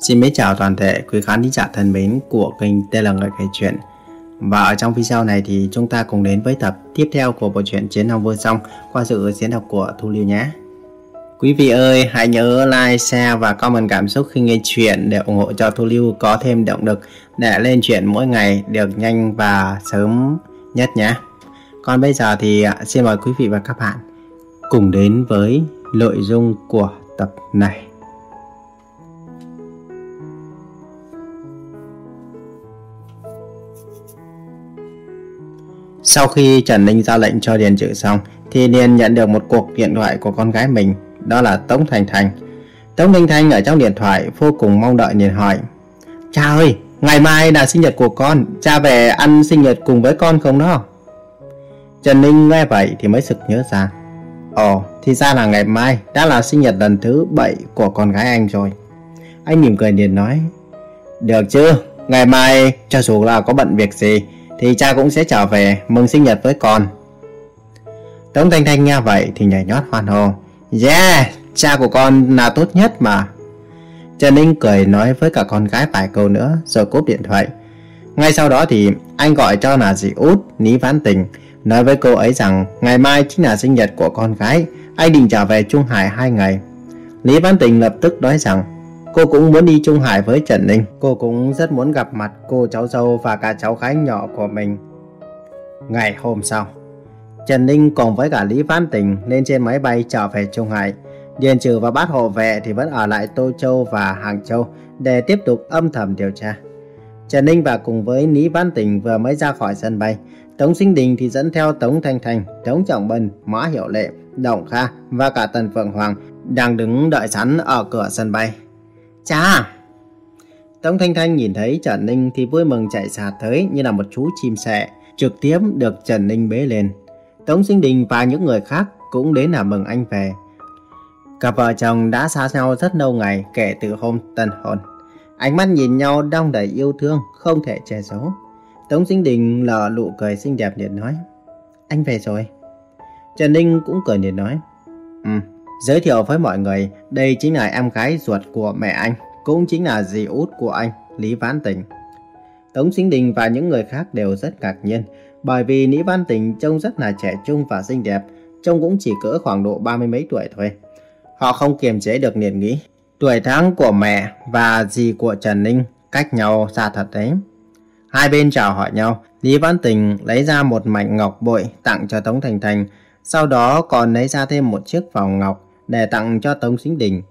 Xin mến chào toàn thể quý khán thính giả thân mến của kênh Tên là Người kể chuyện Và ở trong video này thì chúng ta cùng đến với tập tiếp theo của bộ truyện Chiến Long Vô Song qua sự diễn đọc của Thu Liêu nhé Quý vị ơi, hãy nhớ like, share và comment cảm xúc khi nghe chuyện để ủng hộ cho Thu Lưu có thêm động lực để lên chuyện mỗi ngày được nhanh và sớm nhất nhé. Còn bây giờ thì à, xin mời quý vị và các bạn cùng đến với nội dung của tập này. Sau khi Trần Ninh ra lệnh cho Điền Trự xong thì Điền nhận được một cuộc điện thoại của con gái mình đó là Tống Thành Thành. Tống Thành Thành ở trong điện thoại vô cùng mong đợi điền hỏi Cha ơi, ngày mai là sinh nhật của con, cha về ăn sinh nhật cùng với con không đó? Trần Ninh nghe vậy thì mới sực nhớ ra Ồ, thì ra là ngày mai đã là sinh nhật lần thứ 7 của con gái anh rồi. Anh mỉm cười điền nói Được chứ, ngày mai cho dù là có bận việc gì thì cha cũng sẽ trở về mừng sinh nhật với con. Tống Thanh Thanh nghe vậy thì nhảy nhót hoan hô. Yeah, cha của con là tốt nhất mà. Trần Ninh cười nói với cả con gái vài câu nữa rồi cúp điện thoại. Ngay sau đó thì anh gọi cho là dì út, Ní Vãn Tình, nói với cô ấy rằng ngày mai chính là sinh nhật của con gái, anh định trở về Trung Hải hai ngày. Lý Vãn Tình lập tức nói rằng cô cũng muốn đi Trung Hải với Trần Ninh. Cô cũng rất muốn gặp mặt cô cháu dâu và cả cháu gái nhỏ của mình. Ngày hôm sau, Trần Ninh cùng với cả Lý Văn Tình lên trên máy bay trở về Trung Hải. Điền Trừ và bát hộ vệ thì vẫn ở lại Tô Châu và Hàng Châu để tiếp tục âm thầm điều tra. Trần Ninh và cùng với Lý Văn Tình vừa mới ra khỏi sân bay. Tống Sinh Đình thì dẫn theo Tống Thanh Thành, Tống Trọng Bân, Mã Hiệu Lệ, Động Kha và cả Tần Phượng Hoàng đang đứng đợi sẵn ở cửa sân bay. Cha! Tống Thanh Thanh nhìn thấy Trần Ninh thì vui mừng chạy sạt tới như là một chú chim sẻ, trực tiếp được Trần Ninh bế lên. Tống Sinh Đình và những người khác cũng đến là mừng anh về. Cặp vợ chồng đã xa nhau rất lâu ngày kể từ hôm tân hôn. Ánh mắt nhìn nhau đong đầy yêu thương, không thể che giấu. Tống Sinh Đình lờ nụ cười xinh đẹp liền nói. Anh về rồi. Trần Ninh cũng cười liền nói. Ừ, giới thiệu với mọi người, đây chính là em gái ruột của mẹ anh, cũng chính là dì út của anh, Lý Vãn Tình. Tống Sinh Đình và những người khác đều rất ngạc nhiên bởi vì Lý Văn Tình trông rất là trẻ trung và xinh đẹp, trông cũng chỉ cỡ khoảng độ ba mươi mấy tuổi thôi. Họ không kiềm chế được liền nghĩ, tuổi tháng của mẹ và dì của Trần Ninh cách nhau xa thật đấy. Hai bên chào hỏi nhau, Lý Văn Tình lấy ra một mảnh ngọc bội tặng cho Tống Thành Thành, sau đó còn lấy ra thêm một chiếc vòng ngọc để tặng cho Tống Sinh Đình.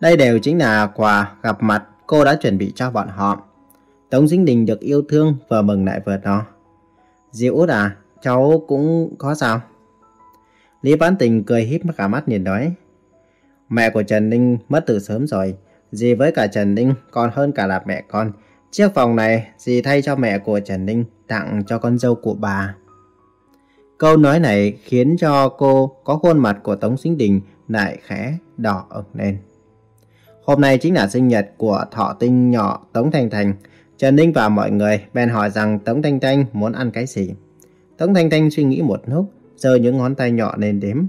Đây đều chính là quà gặp mặt cô đã chuẩn bị cho bọn họ. Tống Sinh Đình được yêu thương vừa mừng lại vừa nó. Diệu út à, cháu cũng có sao? Lý bán Tình cười híp cả mắt nhìn nói. Mẹ của Trần Ninh mất từ sớm rồi. Dì với cả Trần Ninh còn hơn cả là mẹ con. Chiếc vòng này dì thay cho mẹ của Trần Ninh tặng cho con dâu của bà. Câu nói này khiến cho cô có khuôn mặt của Tống Sinh Đình lại khẽ đỏ ửng lên. Hôm nay chính là sinh nhật của thọ tinh nhỏ Tống thanh Thành. Trần Ninh và mọi người bèn hỏi rằng Tống Thanh Thanh muốn ăn cái gì. Tống Thanh Thanh suy nghĩ một lúc, giơ những ngón tay nhỏ lên đếm.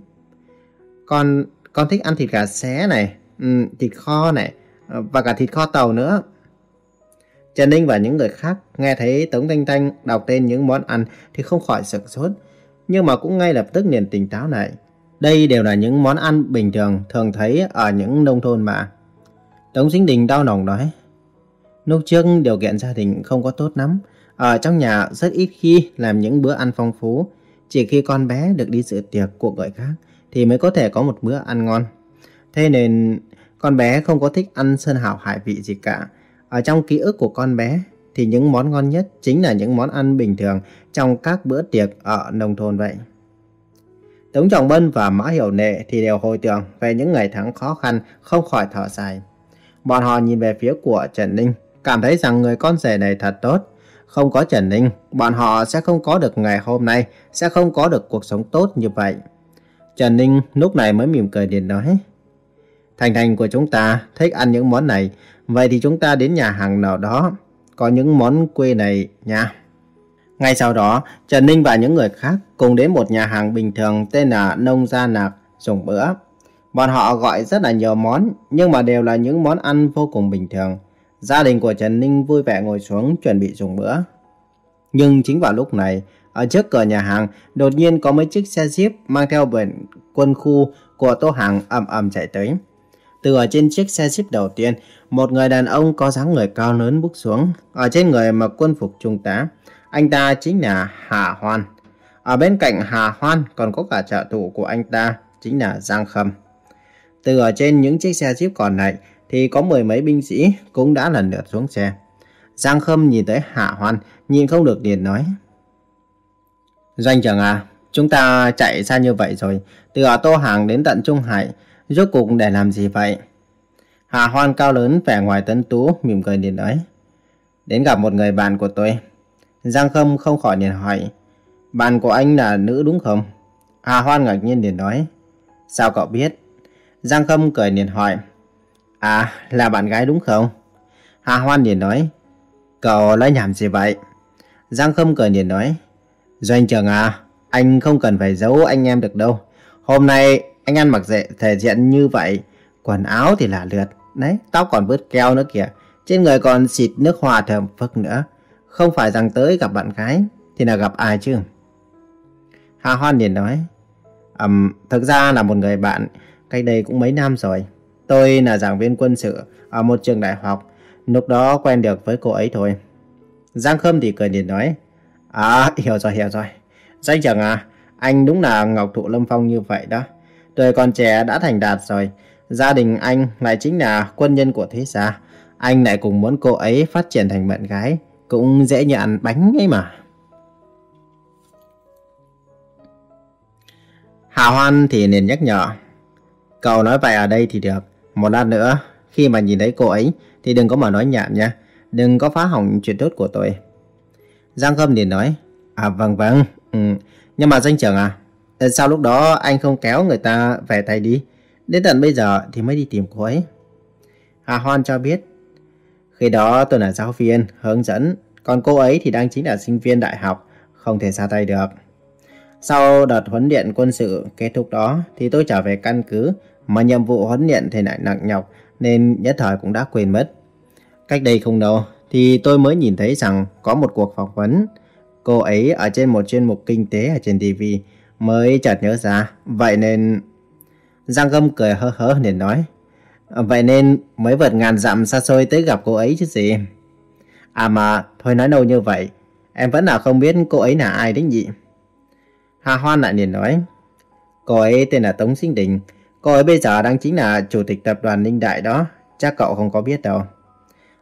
Con, con thích ăn thịt gà xé này, ừ, thịt kho này, ờ, và cả thịt kho tàu nữa. Trần Ninh và những người khác nghe thấy Tống Thanh Thanh đọc tên những món ăn thì không khỏi sửng sốt, nhưng mà cũng ngay lập tức liền tỉnh táo lại. Đây đều là những món ăn bình thường thường thấy ở những nông thôn mà. Tống Sinh Đình đau lòng nói. Lúc trước điều kiện gia đình không có tốt lắm. Ở trong nhà rất ít khi làm những bữa ăn phong phú. Chỉ khi con bé được đi dự tiệc của người khác thì mới có thể có một bữa ăn ngon. Thế nên con bé không có thích ăn sơn hào hải vị gì cả. Ở trong ký ức của con bé thì những món ngon nhất chính là những món ăn bình thường trong các bữa tiệc ở nông thôn vậy. Tống Trọng Bân và Mã Hiểu Nệ thì đều hồi tưởng về những ngày tháng khó khăn không khỏi thở dài. Bọn họ nhìn về phía của Trần Ninh cảm thấy rằng người con rể này thật tốt. Không có Trần Ninh, bọn họ sẽ không có được ngày hôm nay, sẽ không có được cuộc sống tốt như vậy. Trần Ninh lúc này mới mỉm cười điện nói. Thành thành của chúng ta thích ăn những món này, vậy thì chúng ta đến nhà hàng nào đó, có những món quê này nha. Ngay sau đó, Trần Ninh và những người khác cùng đến một nhà hàng bình thường tên là Nông Gia Nạc dùng bữa. Bọn họ gọi rất là nhiều món, nhưng mà đều là những món ăn vô cùng bình thường. Gia đình của Trần Ninh vui vẻ ngồi xuống chuẩn bị dùng bữa. Nhưng chính vào lúc này, ở trước cửa nhà hàng, đột nhiên có mấy chiếc xe jeep mang theo biển quân khu của Tô Hàng ầm ầm chạy tới. Từ ở trên chiếc xe jeep đầu tiên, một người đàn ông có dáng người cao lớn bước xuống, ở trên người mặc quân phục trung tá. Anh ta chính là Hà Hoan. Ở bên cạnh Hà Hoan còn có cả trợ thủ của anh ta, chính là Giang Khâm. Từ ở trên những chiếc xe jeep còn lại thì có mười mấy binh sĩ cũng đã lần lượt xuống xe. Giang Khâm nhìn tới Hạ Hoan, nhìn không được liền nói. Doanh trưởng à, chúng ta chạy xa như vậy rồi, từ ở Tô Hàng đến tận Trung Hải, rốt cuộc để làm gì vậy? Hạ Hoan cao lớn vẻ ngoài tấn tú, mỉm cười liền nói. Đến gặp một người bạn của tôi. Giang Khâm không khỏi liền hỏi. Bạn của anh là nữ đúng không? Hà Hoan ngạc nhiên liền nói. Sao cậu biết? Giang Khâm cười liền hỏi. À, là bạn gái đúng không? Hà Hoan liền nói. Cậu nói nhảm gì vậy? Giang Khâm cười liền nói. Doanh trưởng à, anh không cần phải giấu anh em được đâu. Hôm nay anh ăn mặc dễ thể diện như vậy, quần áo thì là lượt, đấy, tóc còn vứt keo nữa kìa, trên người còn xịt nước hoa thơm phức nữa. Không phải rằng tới gặp bạn gái, thì là gặp ai chứ? Hà Hoan liền nói, um, thực ra là một người bạn, cách đây cũng mấy năm rồi. Tôi là giảng viên quân sự ở một trường đại học, lúc đó quen được với cô ấy thôi. Giang Khâm thì cười liền nói, À, hiểu rồi, hiểu rồi. Danh chẳng à, anh đúng là Ngọc Thụ Lâm Phong như vậy đó. Tuổi còn trẻ đã thành đạt rồi. Gia đình anh lại chính là quân nhân của thế gia. Anh lại cùng muốn cô ấy phát triển thành bạn gái. Cũng dễ như ăn bánh ấy mà. Hà Hoan thì liền nhắc nhở. Cậu nói vậy ở đây thì được. Một lát nữa, khi mà nhìn thấy cô ấy thì đừng có mà nói nhảm nha. Đừng có phá hỏng chuyện tốt của tôi. Giang Khâm liền nói, à vâng vâng, ừ. nhưng mà danh trưởng à, sao lúc đó anh không kéo người ta về tay đi, đến tận bây giờ thì mới đi tìm cô ấy. Hà Hoan cho biết, khi đó tôi là giáo viên, hướng dẫn, còn cô ấy thì đang chính là sinh viên đại học, không thể ra tay được. Sau đợt huấn luyện quân sự kết thúc đó thì tôi trở về căn cứ mà nhiệm vụ huấn luyện thì lại nặng nhọc nên nhất thời cũng đã quên mất. Cách đây không lâu thì tôi mới nhìn thấy rằng có một cuộc phỏng vấn. Cô ấy ở trên một chuyên mục kinh tế ở trên TV mới chợt nhớ ra. Vậy nên... Giang Gâm cười hớ hớ nên nói. À, vậy nên mới vượt ngàn dặm xa xôi tới gặp cô ấy chứ gì. À mà, thôi nói đâu như vậy. Em vẫn là không biết cô ấy là ai đấy nhỉ. Hà Hoan lại liền nói. Cô ấy tên là Tống Sinh Đình. Cô ấy bây giờ đang chính là chủ tịch tập đoàn Ninh Đại đó. Chắc cậu không có biết đâu.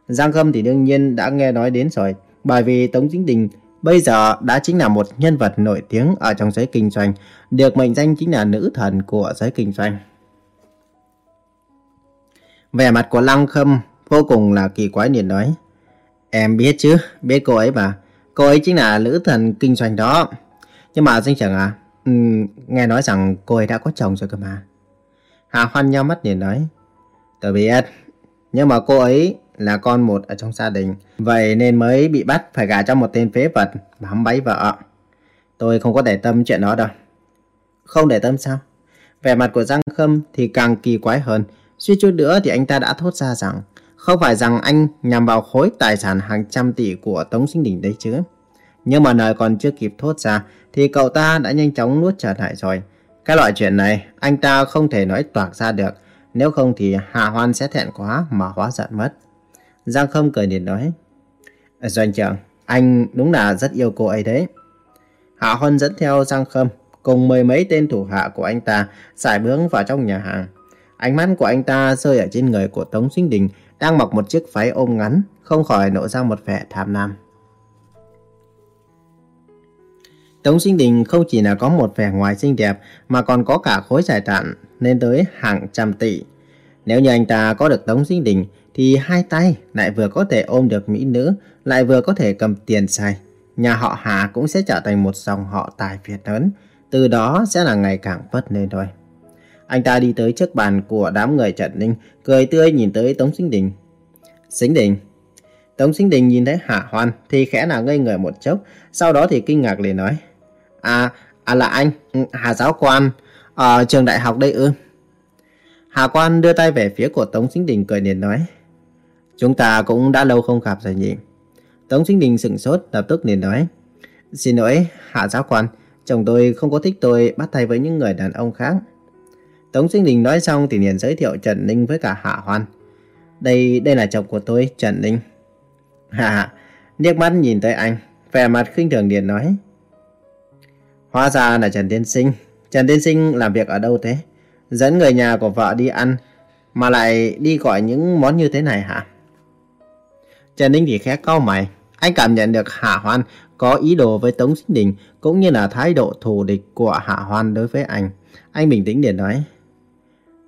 Giang Khâm thì đương nhiên đã nghe nói đến rồi, bởi vì Tống Chính Đình bây giờ đã chính là một nhân vật nổi tiếng ở trong giới kinh doanh, được mệnh danh chính là nữ thần của giới kinh doanh. Vẻ mặt của Lăng Khâm vô cùng là kỳ quái liền nói, Em biết chứ, biết cô ấy mà, cô ấy chính là nữ thần kinh doanh đó. Nhưng mà Danh Chẳng à, um, nghe nói rằng cô ấy đã có chồng rồi cơ mà. Hà Hoan nhau mắt liền nói, Tôi biết, nhưng mà cô ấy là con một ở trong gia đình. Vậy nên mới bị bắt phải gả cho một tên phế vật bám bấy vợ. Tôi không có để tâm chuyện đó đâu. Không để tâm sao? Vẻ mặt của Giang Khâm thì càng kỳ quái hơn. Suy chút nữa thì anh ta đã thốt ra rằng không phải rằng anh nhằm vào khối tài sản hàng trăm tỷ của Tống Sinh Đình đấy chứ. Nhưng mà lời còn chưa kịp thốt ra thì cậu ta đã nhanh chóng nuốt trở lại rồi. Cái loại chuyện này anh ta không thể nói toạc ra được. Nếu không thì Hạ Hoan sẽ thẹn quá mà hóa giận mất. Giang Khâm cười điện nói. Doanh trưởng, anh đúng là rất yêu cô ấy đấy. Hạ hoan dẫn theo Giang Khâm cùng mười mấy tên thủ hạ của anh ta xài bướng vào trong nhà hàng. Ánh mắt của anh ta rơi ở trên người của Tống Sinh Đình đang mặc một chiếc váy ôm ngắn, không khỏi nổ ra một vẻ tham lam. Tống Sinh Đình không chỉ là có một vẻ ngoài xinh đẹp mà còn có cả khối tài sản lên tới hàng trăm tỷ. Nếu như anh ta có được Tống Sinh Đình thì hai tay lại vừa có thể ôm được mỹ nữ, lại vừa có thể cầm tiền xài. Nhà họ Hà cũng sẽ trở thành một dòng họ tài Việt lớn, từ đó sẽ là ngày càng vất lên thôi. Anh ta đi tới trước bàn của đám người Trần Ninh, cười tươi nhìn tới Tống Sinh Đình. Sinh Đình. Tống Sinh Đình nhìn thấy Hạ Hoan thì khẽ là ngây người một chốc, sau đó thì kinh ngạc liền nói. À, à là anh, Hà giáo quan, ở trường đại học đây ư? Hà quan đưa tay về phía của Tống Sinh Đình cười liền nói. Chúng ta cũng đã lâu không gặp rồi nhỉ. Tống Sinh Đình sững sốt lập tức liền nói. Xin lỗi, hạ giáo quan, chồng tôi không có thích tôi bắt tay với những người đàn ông khác. Tống Sinh Đình nói xong thì liền giới thiệu Trần Ninh với cả Hạ Hoan. Đây, đây là chồng của tôi, Trần Ninh. Hạ hạ, liếc mắt nhìn tới anh, vẻ mặt khinh thường liền nói. Hóa ra là Trần Tiên Sinh. Trần Tiên Sinh làm việc ở đâu thế? Dẫn người nhà của vợ đi ăn, mà lại đi gọi những món như thế này hả? Trần Ninh thì khẽ cau mày. Anh cảm nhận được Hạ Hoan có ý đồ với Tống Sinh Đình cũng như là thái độ thù địch của Hạ Hoan đối với anh. Anh bình tĩnh để nói.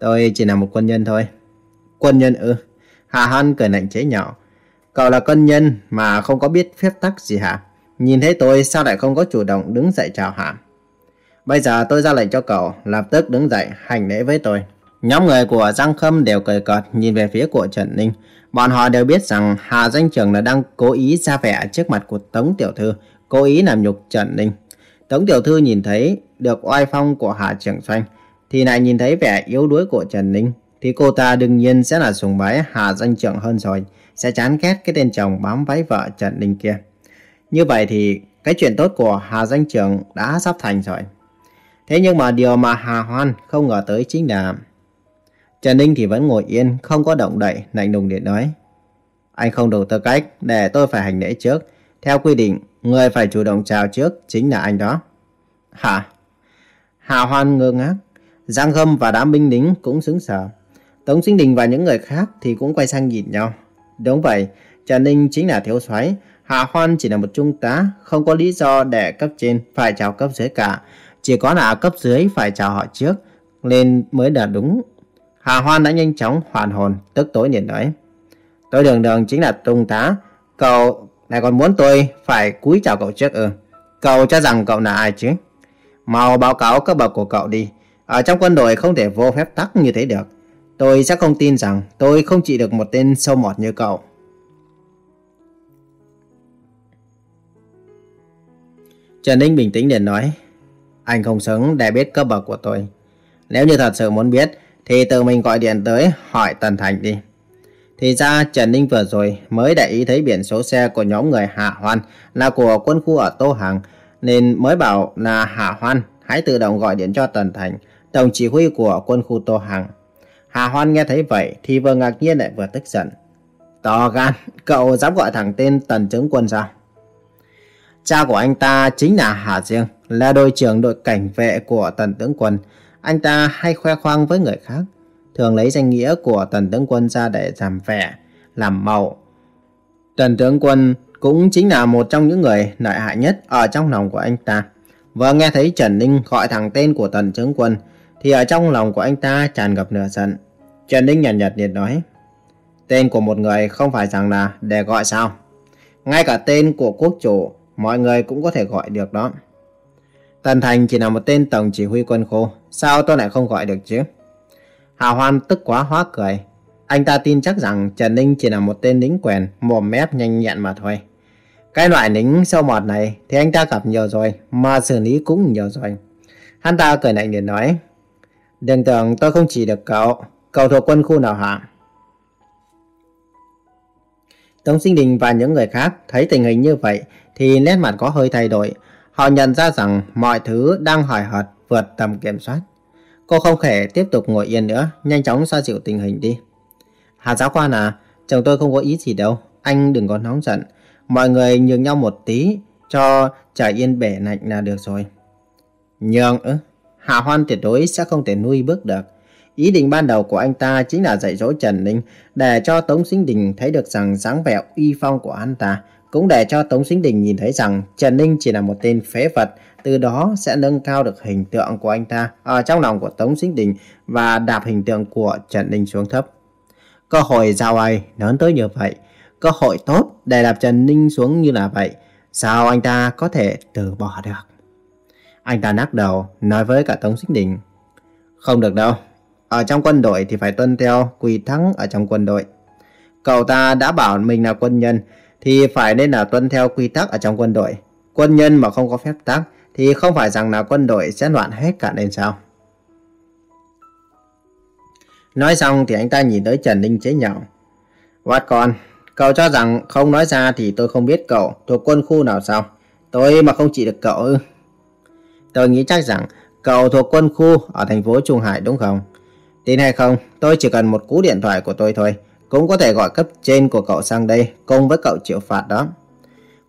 Tôi chỉ là một quân nhân thôi. Quân nhân ư? Hà Hoan cười lạnh chế nhạo. Cậu là quân nhân mà không có biết phép tắc gì hả? Nhìn thấy tôi sao lại không có chủ động đứng dậy chào hả? Bây giờ tôi ra lệnh cho cậu lập tức đứng dậy hành lễ với tôi. Nhóm người của Giang Khâm đều cười cợt nhìn về phía của Trần Ninh. Bọn họ đều biết rằng Hà Danh Trường là đang cố ý ra vẻ trước mặt của Tống Tiểu Thư, cố ý làm nhục Trần Ninh. Tống Tiểu Thư nhìn thấy được oai phong của Hà Trường Doanh, thì lại nhìn thấy vẻ yếu đuối của Trần Ninh, thì cô ta đương nhiên sẽ là sùng bái Hà Danh Trượng hơn rồi, sẽ chán ghét cái tên chồng bám váy vợ Trần Ninh kia. Như vậy thì cái chuyện tốt của Hà Danh Trượng đã sắp thành rồi. Thế nhưng mà điều mà Hà Hoan không ngờ tới chính là Trần Ninh thì vẫn ngồi yên, không có động đậy, lạnh lùng điện nói. Anh không đủ tư cách để tôi phải hành lễ trước. Theo quy định, người phải chủ động chào trước chính là anh đó. Hả? Hà Hoan ngơ ngác. Giang Hâm và đám binh lính cũng sững sờ. Tống Sinh Đình và những người khác thì cũng quay sang nhìn nhau. Đúng vậy, Trần Ninh chính là thiếu soái, Hà Hoan chỉ là một trung tá, không có lý do để cấp trên phải chào cấp dưới cả. Chỉ có là cấp dưới phải chào họ trước, nên mới là đúng Hà Hoan đã nhanh chóng hoàn hồn, tức tối nhìn nói. Tôi đường đường chính là trung tá, cậu lại còn muốn tôi phải cúi chào cậu trước ư. Cậu cho rằng cậu là ai chứ? Mau báo cáo cấp bậc của cậu đi. Ở trong quân đội không thể vô phép tắc như thế được. Tôi sẽ không tin rằng tôi không trị được một tên sâu mọt như cậu. Trần Ninh bình tĩnh liền nói. Anh không xứng để biết cấp bậc của tôi. Nếu như thật sự muốn biết, thì tự mình gọi điện tới hỏi Tần Thành đi. Thì ra Trần Ninh vừa rồi mới để ý thấy biển số xe của nhóm người Hạ Hoan là của quân khu ở Tô Hàng nên mới bảo là Hạ Hoan hãy tự động gọi điện cho Tần Thành, tổng chỉ huy của quân khu Tô Hằng Hà Hoan nghe thấy vậy thì vừa ngạc nhiên lại vừa tức giận. To gan, cậu dám gọi thẳng tên Tần Chứng Quân sao? Cha của anh ta chính là Hà Dương, là đội trưởng đội cảnh vệ của Tần Tướng Quân, anh ta hay khoe khoang với người khác, thường lấy danh nghĩa của tần tướng quân ra để giảm vẻ, làm màu. Tần tướng quân cũng chính là một trong những người lợi hại nhất ở trong lòng của anh ta. Vừa nghe thấy Trần Ninh gọi thẳng tên của tần tướng quân, thì ở trong lòng của anh ta tràn ngập nửa giận. Trần Ninh nhàn nhạt nhạt nói, tên của một người không phải rằng là để gọi sao. Ngay cả tên của quốc chủ, mọi người cũng có thể gọi được đó. Tần Thành chỉ là một tên tổng chỉ huy quân khu, sao tôi lại không gọi được chứ? Hà Hoan tức quá hóa cười. Anh ta tin chắc rằng Trần Ninh chỉ là một tên lính quèn, mồm mép nhanh nhẹn mà thôi. Cái loại lính sâu mọt này thì anh ta gặp nhiều rồi, mà xử lý cũng nhiều rồi. Hắn ta cười lạnh liền nói, Đừng tưởng tôi không chỉ được cậu, cậu thuộc quân khu nào hả? Tống Sinh Đình và những người khác thấy tình hình như vậy thì nét mặt có hơi thay đổi. Họ nhận ra rằng mọi thứ đang hỏi hợt vượt tầm kiểm soát. Cô không thể tiếp tục ngồi yên nữa, nhanh chóng xoa dịu tình hình đi. Hà giáo quan à, chồng tôi không có ý gì đâu, anh đừng có nóng giận. Mọi người nhường nhau một tí, cho trải yên bể lạnh là được rồi. Nhường ư? Hà Hoan tuyệt đối sẽ không thể nuôi bước được. Ý định ban đầu của anh ta chính là dạy dỗ Trần Ninh để cho Tống Sinh Đình thấy được rằng dáng vẻ uy phong của anh ta cũng để cho Tống Sinh Đình nhìn thấy rằng Trần Ninh chỉ là một tên phế vật, từ đó sẽ nâng cao được hình tượng của anh ta ở trong lòng của Tống Sinh Đình và đạp hình tượng của Trần Ninh xuống thấp. Cơ hội giao ai lớn tới như vậy, cơ hội tốt để đạp Trần Ninh xuống như là vậy, sao anh ta có thể từ bỏ được? Anh ta nắc đầu nói với cả Tống Sinh Đình, không được đâu, ở trong quân đội thì phải tuân theo quy thắng ở trong quân đội. Cậu ta đã bảo mình là quân nhân, thì phải nên là tuân theo quy tắc ở trong quân đội. Quân nhân mà không có phép tắc thì không phải rằng là quân đội sẽ loạn hết cả lên sao. Nói xong thì anh ta nhìn tới Trần Ninh chế nhạo. Quát con, cậu cho rằng không nói ra thì tôi không biết cậu thuộc quân khu nào sao? Tôi mà không trị được cậu ư? Tôi nghĩ chắc rằng cậu thuộc quân khu ở thành phố Trung Hải đúng không? Tin hay không, tôi chỉ cần một cú điện thoại của tôi thôi, cũng có thể gọi cấp trên của cậu sang đây cùng với cậu chịu phạt đó.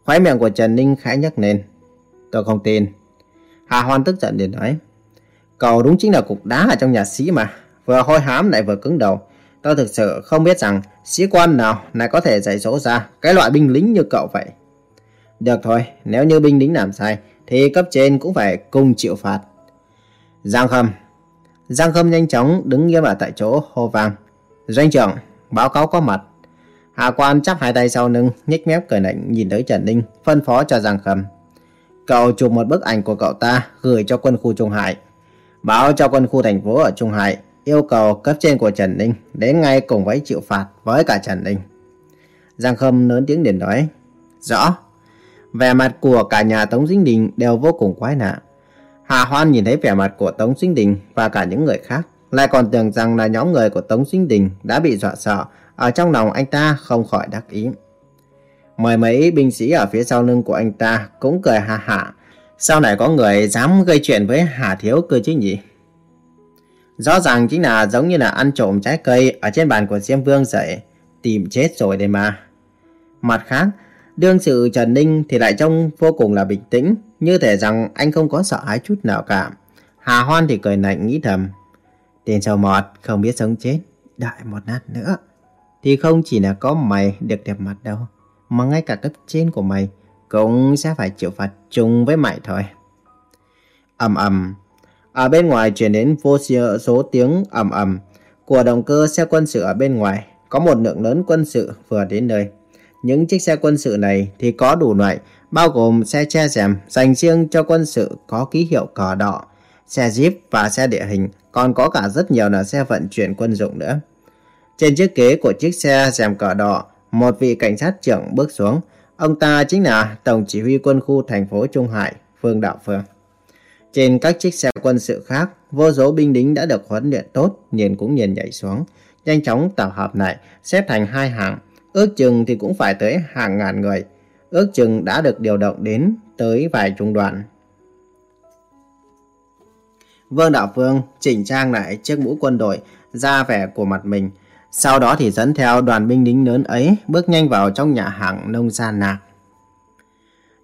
Khóe miệng của Trần Ninh khẽ nhắc lên. Tôi không tin. Hà Hoan tức giận để nói. Cậu đúng chính là cục đá ở trong nhà sĩ mà. Vừa hôi hám lại vừa cứng đầu. Tôi thực sự không biết rằng sĩ quan nào lại có thể dạy dỗ ra cái loại binh lính như cậu vậy. Được thôi, nếu như binh lính làm sai thì cấp trên cũng phải cùng chịu phạt. Giang Khâm Giang Khâm nhanh chóng đứng nghiêm ở tại chỗ hô vang. Doanh trưởng, báo cáo có mặt. Hạ quan chắp hai tay sau lưng, nhếch mép cười lạnh nhìn tới Trần Ninh, phân phó cho Giang Khâm. Cậu chụp một bức ảnh của cậu ta gửi cho quân khu Trung Hải. Báo cho quân khu thành phố ở Trung Hải yêu cầu cấp trên của Trần Ninh đến ngay cùng với chịu phạt với cả Trần Ninh. Giang Khâm lớn tiếng điện nói. Rõ. Vẻ mặt của cả nhà Tống Dinh Đình đều vô cùng quái lạ. Hà Hoan nhìn thấy vẻ mặt của Tống Dinh Đình và cả những người khác, lại còn tưởng rằng là nhóm người của Tống Dinh Đình đã bị dọa sợ, ở trong lòng anh ta không khỏi đắc ý. Mời mấy binh sĩ ở phía sau lưng của anh ta cũng cười hà hà. Sau này có người dám gây chuyện với Hà Thiếu cơ chứ nhỉ? Rõ ràng chính là giống như là ăn trộm trái cây ở trên bàn của Diêm Vương dậy, tìm chết rồi đây mà. Mặt khác, đương sự Trần Ninh thì lại trông vô cùng là bình tĩnh, như thể rằng anh không có sợ hãi chút nào cả. Hà Hoan thì cười lạnh nghĩ thầm, tiền sầu mọt không biết sống chết, đợi một nát nữa. Thì không chỉ là có mày được đẹp mặt đâu, mà ngay cả cấp trên của mày cũng sẽ phải chịu phạt chung với mày thôi. ầm ầm ở bên ngoài truyền đến vô số tiếng ầm ầm của động cơ xe quân sự ở bên ngoài. Có một lượng lớn quân sự vừa đến nơi. Những chiếc xe quân sự này thì có đủ loại, bao gồm xe che rèm dành riêng cho quân sự có ký hiệu cờ đỏ, xe jeep và xe địa hình, còn có cả rất nhiều là xe vận chuyển quân dụng nữa. Trên chiếc ghế của chiếc xe rèm cờ đỏ, một vị cảnh sát trưởng bước xuống. Ông ta chính là Tổng chỉ huy quân khu thành phố Trung Hải, Phương Đạo Phương. Trên các chiếc xe quân sự khác, vô số binh lính đã được huấn luyện tốt, nhìn cũng nhìn nhảy xuống, nhanh chóng tập hợp lại, xếp thành hai hàng. Ước chừng thì cũng phải tới hàng ngàn người. Ước chừng đã được điều động đến tới vài trung đoàn. Vương Đạo Phương chỉnh trang lại chiếc mũ quân đội, ra vẻ của mặt mình. Sau đó thì dẫn theo đoàn binh lính lớn ấy bước nhanh vào trong nhà hàng nông gia nạc.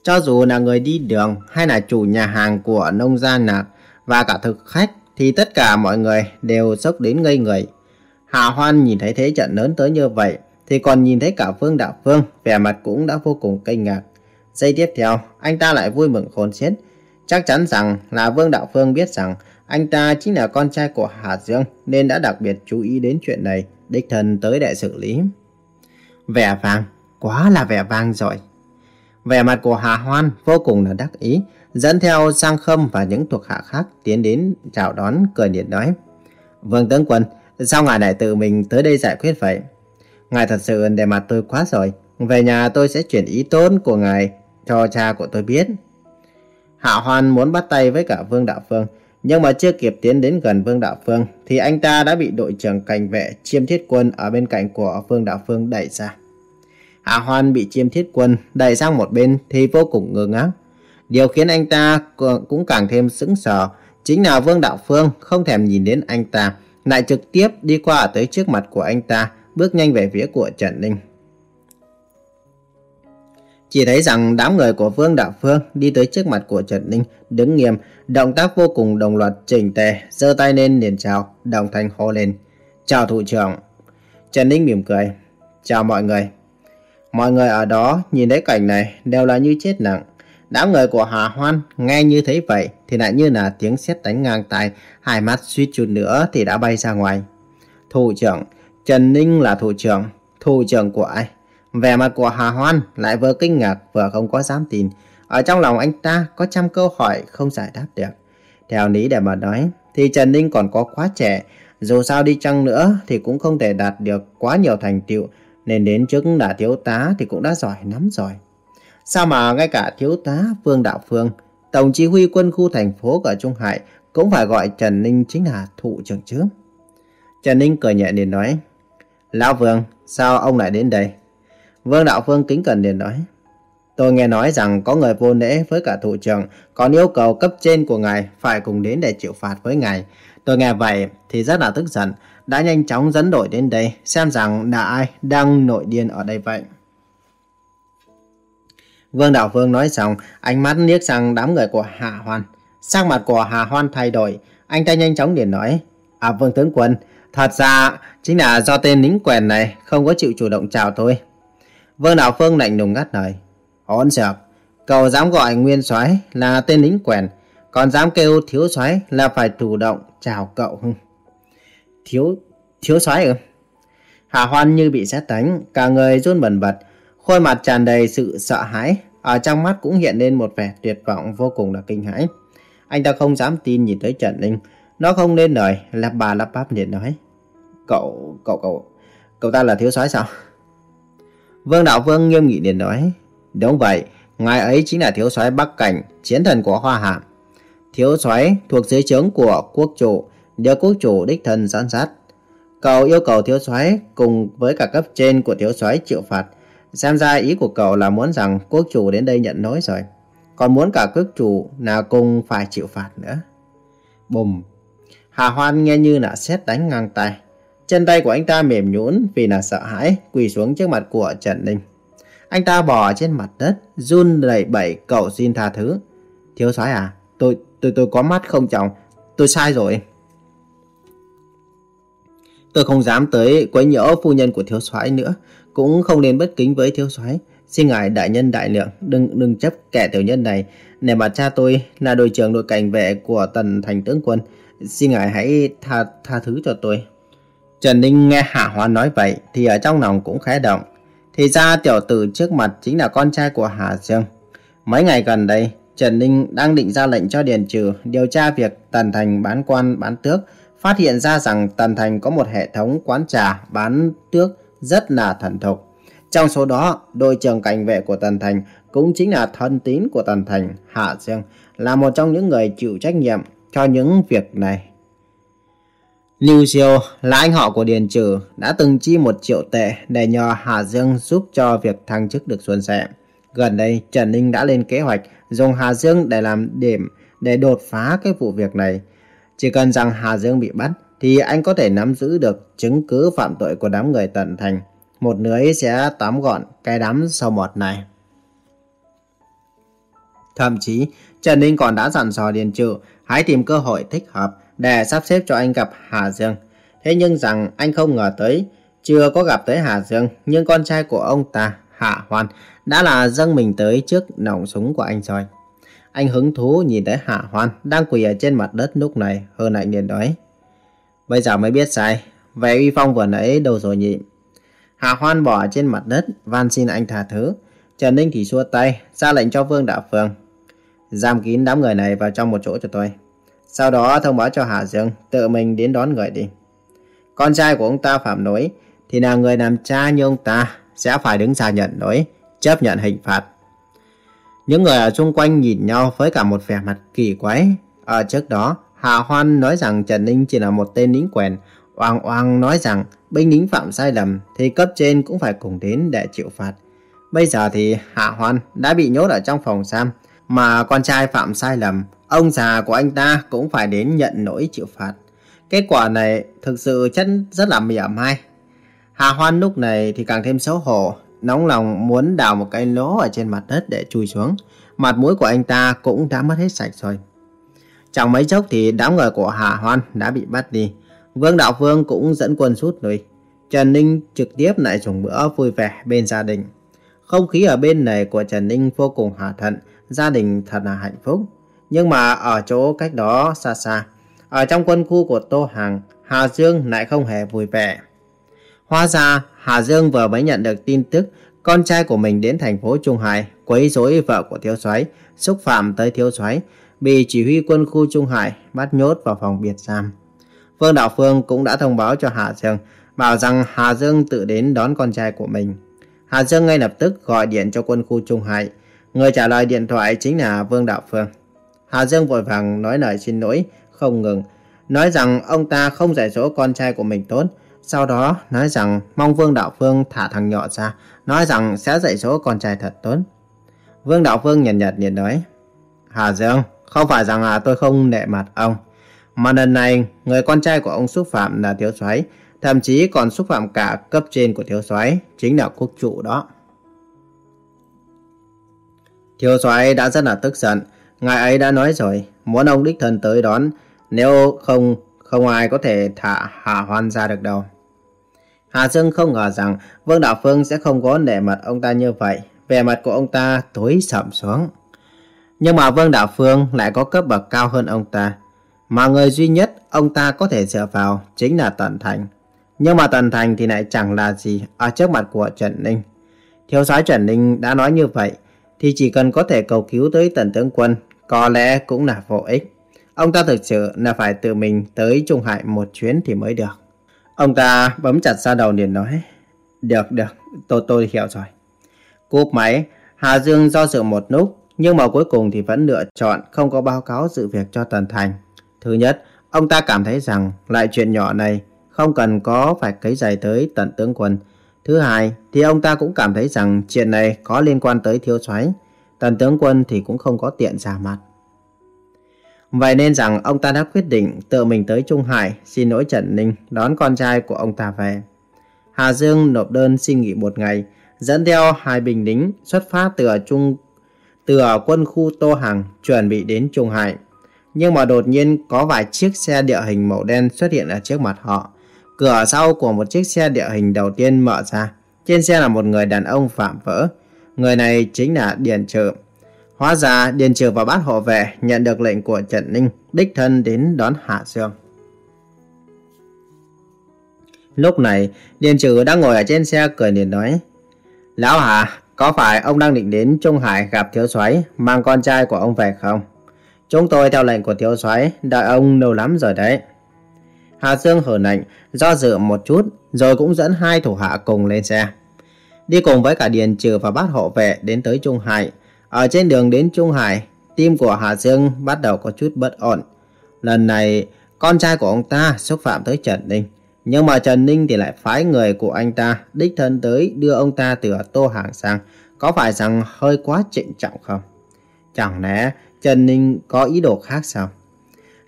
Cho dù là người đi đường hay là chủ nhà hàng của nông gia nạc và cả thực khách thì tất cả mọi người đều sốc đến ngây người. Hà Hoan nhìn thấy thế trận lớn tới như vậy thì còn nhìn thấy cả Vương Đạo Phương vẻ mặt cũng đã vô cùng kinh ngạc. Giây tiếp theo, anh ta lại vui mừng khôn xiết. Chắc chắn rằng là Vương Đạo Phương biết rằng anh ta chính là con trai của Hà Dương nên đã đặc biệt chú ý đến chuyện này, đích thân tới để xử lý. Vẻ vang, quá là vẻ vang rồi. Vẻ mặt của Hà Hoan vô cùng là đắc ý, dẫn theo Sang Khâm và những thuộc hạ khác tiến đến chào đón cười nhiệt nói. Vương Tướng Quân, sao ngài lại tự mình tới đây giải quyết vậy? Ngài thật sự để mặt tôi quá rồi. Về nhà tôi sẽ chuyển ý tốt của ngài cho cha của tôi biết. Hạ Hoan muốn bắt tay với cả Vương Đạo Phương, nhưng mà chưa kịp tiến đến gần Vương Đạo Phương thì anh ta đã bị đội trưởng cảnh vệ chiêm thiết quân ở bên cạnh của Vương Đạo Phương đẩy ra. Hạ Hoan bị chiêm thiết quân đẩy sang một bên thì vô cùng ngơ ngác. Điều khiến anh ta cũng càng thêm sững sờ chính là Vương Đạo Phương không thèm nhìn đến anh ta, lại trực tiếp đi qua tới trước mặt của anh ta, bước nhanh về phía của Trần Ninh. Chỉ thấy rằng đám người của Vương Đạo Phương đi tới trước mặt của Trần Ninh, đứng nghiêm, động tác vô cùng đồng loạt chỉnh tề, giơ tay lên liền chào, đồng thanh hô lên. Chào thủ trưởng. Trần Ninh mỉm cười. Chào mọi người. Mọi người ở đó nhìn thấy cảnh này đều là như chết nặng. Đám người của Hà Hoan nghe như thế vậy thì lại như là tiếng sét đánh ngang tai, hai mắt suýt chút nữa thì đã bay ra ngoài. Thủ trưởng, Trần Ninh là thủ trưởng, thủ trưởng của ai? Vẻ mặt của Hà Hoan lại vừa kinh ngạc vừa không có dám tin. Ở trong lòng anh ta có trăm câu hỏi không giải đáp được. Theo lý để mà nói thì Trần Ninh còn có quá trẻ. Dù sao đi chăng nữa thì cũng không thể đạt được quá nhiều thành tựu nên đến trước là thiếu tá thì cũng đã giỏi lắm rồi. Sao mà ngay cả thiếu tá Phương Đạo Phương, Tổng chỉ huy quân khu thành phố ở Trung Hải cũng phải gọi Trần Ninh chính là thụ trưởng chứ. Trần Ninh cười nhẹ liền nói, Lão Vương, sao ông lại đến đây? Vương Đạo Phương kính cẩn liền nói. Tôi nghe nói rằng có người vô lễ với cả thủ trưởng, còn yêu cầu cấp trên của ngài phải cùng đến để chịu phạt với ngài. Tôi nghe vậy thì rất là tức giận, đã nhanh chóng dẫn đội đến đây, xem rằng là ai đang nội điên ở đây vậy. Vương Đạo Phương nói xong, ánh mắt liếc sang đám người của Hạ Hoan. Sắc mặt của Hạ Hoan thay đổi, anh ta nhanh chóng liền nói, À Vương Tướng Quân, thật ra chính là do tên lính quèn này không có chịu chủ động chào tôi. Vương Đạo Phương lạnh lùng ngắt lời, Hỗn xược, cậu dám gọi Nguyên soái là tên lính quèn, còn dám kêu thiếu soái là phải chủ động chào cậu. Thiếu, thiếu soái ư? Hạ Hoan như bị xét đánh, cả người run bần bật, khuôn mặt tràn đầy sự sợ hãi, ở trong mắt cũng hiện lên một vẻ tuyệt vọng vô cùng là kinh hãi. Anh ta không dám tin nhìn tới Trần Ninh, nó không nên lời, lạp bà lạp bắp liền nói. Cậu, cậu, cậu, cậu ta là thiếu soái sao? Vương Đạo Vương nghiêm nghị liền nói. Đúng vậy, ngài ấy chính là thiếu soái Bắc Cảnh, chiến thần của Hoa Hạ. Thiếu soái thuộc dưới trướng của quốc chủ, được quốc chủ đích thân giám sát. Cậu yêu cầu thiếu soái cùng với cả cấp trên của thiếu soái chịu phạt. Xem ra ý của cậu là muốn rằng quốc chủ đến đây nhận lỗi rồi. Còn muốn cả quốc chủ là cùng phải chịu phạt nữa. Bùm. Hà Hoan nghe như là xét đánh ngang tay. Chân tay của anh ta mềm nhũn vì là sợ hãi, quỳ xuống trước mặt của Trần Ninh. Anh ta bò trên mặt đất, run lẩy bẩy cầu xin tha thứ. Thiếu soái à, tôi tôi tôi có mắt không chồng, tôi sai rồi. Tôi không dám tới quấy nhiễu phu nhân của thiếu soái nữa, cũng không nên bất kính với thiếu soái. Xin ngài đại nhân đại lượng, đừng đừng chấp kẻ tiểu nhân này. Nể mà cha tôi là đội trưởng đội cảnh vệ của tần thành tướng quân, xin ngài hãy tha tha thứ cho tôi. Trần Ninh nghe Hạ Hoa nói vậy thì ở trong lòng cũng khẽ động. Thì ra tiểu tử trước mặt chính là con trai của Hà Dương. Mấy ngày gần đây, Trần Ninh đang định ra lệnh cho Điền Trừ điều tra việc Tần Thành bán quan bán tước, phát hiện ra rằng Tần Thành có một hệ thống quán trà bán tước rất là thần thục. Trong số đó, đội trưởng cảnh vệ của Tần Thành cũng chính là thân tín của Tần Thành, Hạ Dương, là một trong những người chịu trách nhiệm cho những việc này. Lưu Siêu là anh họ của Điền Trừ đã từng chi một triệu tệ để nhờ Hà Dương giúp cho việc thăng chức được xuân sẻ. Gần đây, Trần Ninh đã lên kế hoạch dùng Hà Dương để làm điểm để đột phá cái vụ việc này. Chỉ cần rằng Hà Dương bị bắt thì anh có thể nắm giữ được chứng cứ phạm tội của đám người tận thành. Một lưới sẽ tóm gọn cái đám sau mọt này. Thậm chí, Trần Ninh còn đã dặn dò Điền Trự hãy tìm cơ hội thích hợp để sắp xếp cho anh gặp Hà Dương. Thế nhưng rằng anh không ngờ tới, chưa có gặp tới Hà Dương, nhưng con trai của ông ta, Hạ Hoan, đã là dâng mình tới trước nòng súng của anh rồi. Anh hứng thú nhìn thấy Hạ Hoan đang quỳ ở trên mặt đất lúc này, hơn anh liền nói. Bây giờ mới biết sai, vẻ uy phong vừa nãy đâu rồi nhỉ? Hạ Hoan bỏ trên mặt đất, van xin anh tha thứ. Trần Ninh thì xua tay, ra lệnh cho Vương Đạo Phương. Giam kín đám người này vào trong một chỗ cho tôi. Sau đó thông báo cho Hà Dương tự mình đến đón người đi. Con trai của ông ta phạm lỗi thì là người làm cha như ông ta sẽ phải đứng ra nhận lỗi, chấp nhận hình phạt. Những người ở xung quanh nhìn nhau với cả một vẻ mặt kỳ quái. Ở trước đó, Hà Hoan nói rằng Trần Ninh chỉ là một tên lính quèn. Oang Oang nói rằng binh lính phạm sai lầm thì cấp trên cũng phải cùng đến để chịu phạt. Bây giờ thì Hạ Hoan đã bị nhốt ở trong phòng giam mà con trai phạm sai lầm Ông già của anh ta cũng phải đến nhận nỗi chịu phạt. Kết quả này thực sự chất rất là mỉa mai. Hà Hoan lúc này thì càng thêm xấu hổ, nóng lòng muốn đào một cái lỗ ở trên mặt đất để chui xuống. Mặt mũi của anh ta cũng đã mất hết sạch rồi. Chẳng mấy chốc thì đám người của Hà Hoan đã bị bắt đi. Vương Đạo Vương cũng dẫn quân rút lui. Trần Ninh trực tiếp lại dùng bữa vui vẻ bên gia đình. Không khí ở bên này của Trần Ninh vô cùng hòa thuận, gia đình thật là hạnh phúc. Nhưng mà ở chỗ cách đó xa xa, ở trong quân khu của Tô Hằng, Hà Dương lại không hề vui vẻ. Hóa ra, Hà Dương vừa mới nhận được tin tức con trai của mình đến thành phố Trung Hải quấy rối vợ của thiếu soái, xúc phạm tới thiếu soái, bị chỉ huy quân khu Trung Hải bắt nhốt vào phòng biệt giam. Vương Đạo Phương cũng đã thông báo cho Hà Dương, bảo rằng Hà Dương tự đến đón con trai của mình. Hà Dương ngay lập tức gọi điện cho quân khu Trung Hải. Người trả lời điện thoại chính là Vương Đạo Phương. Hà Dương vội vàng nói lời xin lỗi, không ngừng. Nói rằng ông ta không dạy dỗ con trai của mình tốt, Sau đó nói rằng mong Vương Đạo Phương thả thằng nhỏ ra, nói rằng sẽ dạy dỗ con trai thật tốt. Vương Đạo Phương nhàn nhạt nhìn nói, Hà Dương, không phải rằng là tôi không nệ mặt ông, mà lần này người con trai của ông xúc phạm là thiếu soái, thậm chí còn xúc phạm cả cấp trên của thiếu soái, chính là quốc trụ đó. Thiếu soái đã rất là tức giận, ngài ấy đã nói rồi, muốn ông đích thân tới đón, nếu không không ai có thể thả Hà Hoan ra được đâu. Hà Dương không ngờ rằng Vương Đạo Phương sẽ không có nể mặt ông ta như vậy. Vẻ mặt của ông ta tối sầm xuống. Nhưng mà Vương Đạo Phương lại có cấp bậc cao hơn ông ta. Mà người duy nhất ông ta có thể dựa vào chính là Tần Thành. Nhưng mà Tần Thành thì lại chẳng là gì ở trước mặt của Trần Ninh. Thiếu soái Trần Ninh đã nói như vậy thì chỉ cần có thể cầu cứu tới Tần Tướng Quân có lẽ cũng là vô ích. Ông ta thực sự là phải tự mình tới Trung Hải một chuyến thì mới được. Ông ta bấm chặt ra đầu liền nói. Được, được, tôi, tôi hiểu rồi. Cúp máy, Hà Dương do dự một lúc, nhưng mà cuối cùng thì vẫn lựa chọn không có báo cáo sự việc cho Tần Thành. Thứ nhất, ông ta cảm thấy rằng lại chuyện nhỏ này không cần có phải cấy giày tới tận tướng quân. Thứ hai, thì ông ta cũng cảm thấy rằng chuyện này có liên quan tới thiếu soái Tần tướng quân thì cũng không có tiện giả mặt. Vậy nên rằng ông ta đã quyết định tự mình tới Trung Hải xin lỗi Trần Ninh đón con trai của ông ta về. Hà Dương nộp đơn xin nghỉ một ngày, dẫn theo hai bình lính xuất phát từ ở Trung từ ở quân khu Tô Hằng chuẩn bị đến Trung Hải. Nhưng mà đột nhiên có vài chiếc xe địa hình màu đen xuất hiện ở trước mặt họ. Cửa sau của một chiếc xe địa hình đầu tiên mở ra. Trên xe là một người đàn ông phạm vỡ. Người này chính là Điền Trừ. Hóa ra Điền Trừ và bát hộ vệ nhận được lệnh của Trần Ninh đích thân đến đón Hạ Dương. Lúc này, Điền Trừ đang ngồi ở trên xe cười liền nói Lão Hạ, có phải ông đang định đến Trung Hải gặp thiếu soái mang con trai của ông về không? Chúng tôi theo lệnh của thiếu soái đợi ông lâu lắm rồi đấy hà Dương hờn lệnh, do dự một chút, rồi cũng dẫn hai thủ hạ cùng lên xe. Đi cùng với cả Điền Trừ và bát hộ vệ đến tới Trung Hải, ở trên đường đến Trung Hải, tim của Hà Dương bắt đầu có chút bất ổn. Lần này, con trai của ông ta xúc phạm tới Trần Ninh. Nhưng mà Trần Ninh thì lại phái người của anh ta đích thân tới đưa ông ta từ Tô Hàng sang. Có phải rằng hơi quá trịnh trọng không? Chẳng lẽ Trần Ninh có ý đồ khác sao?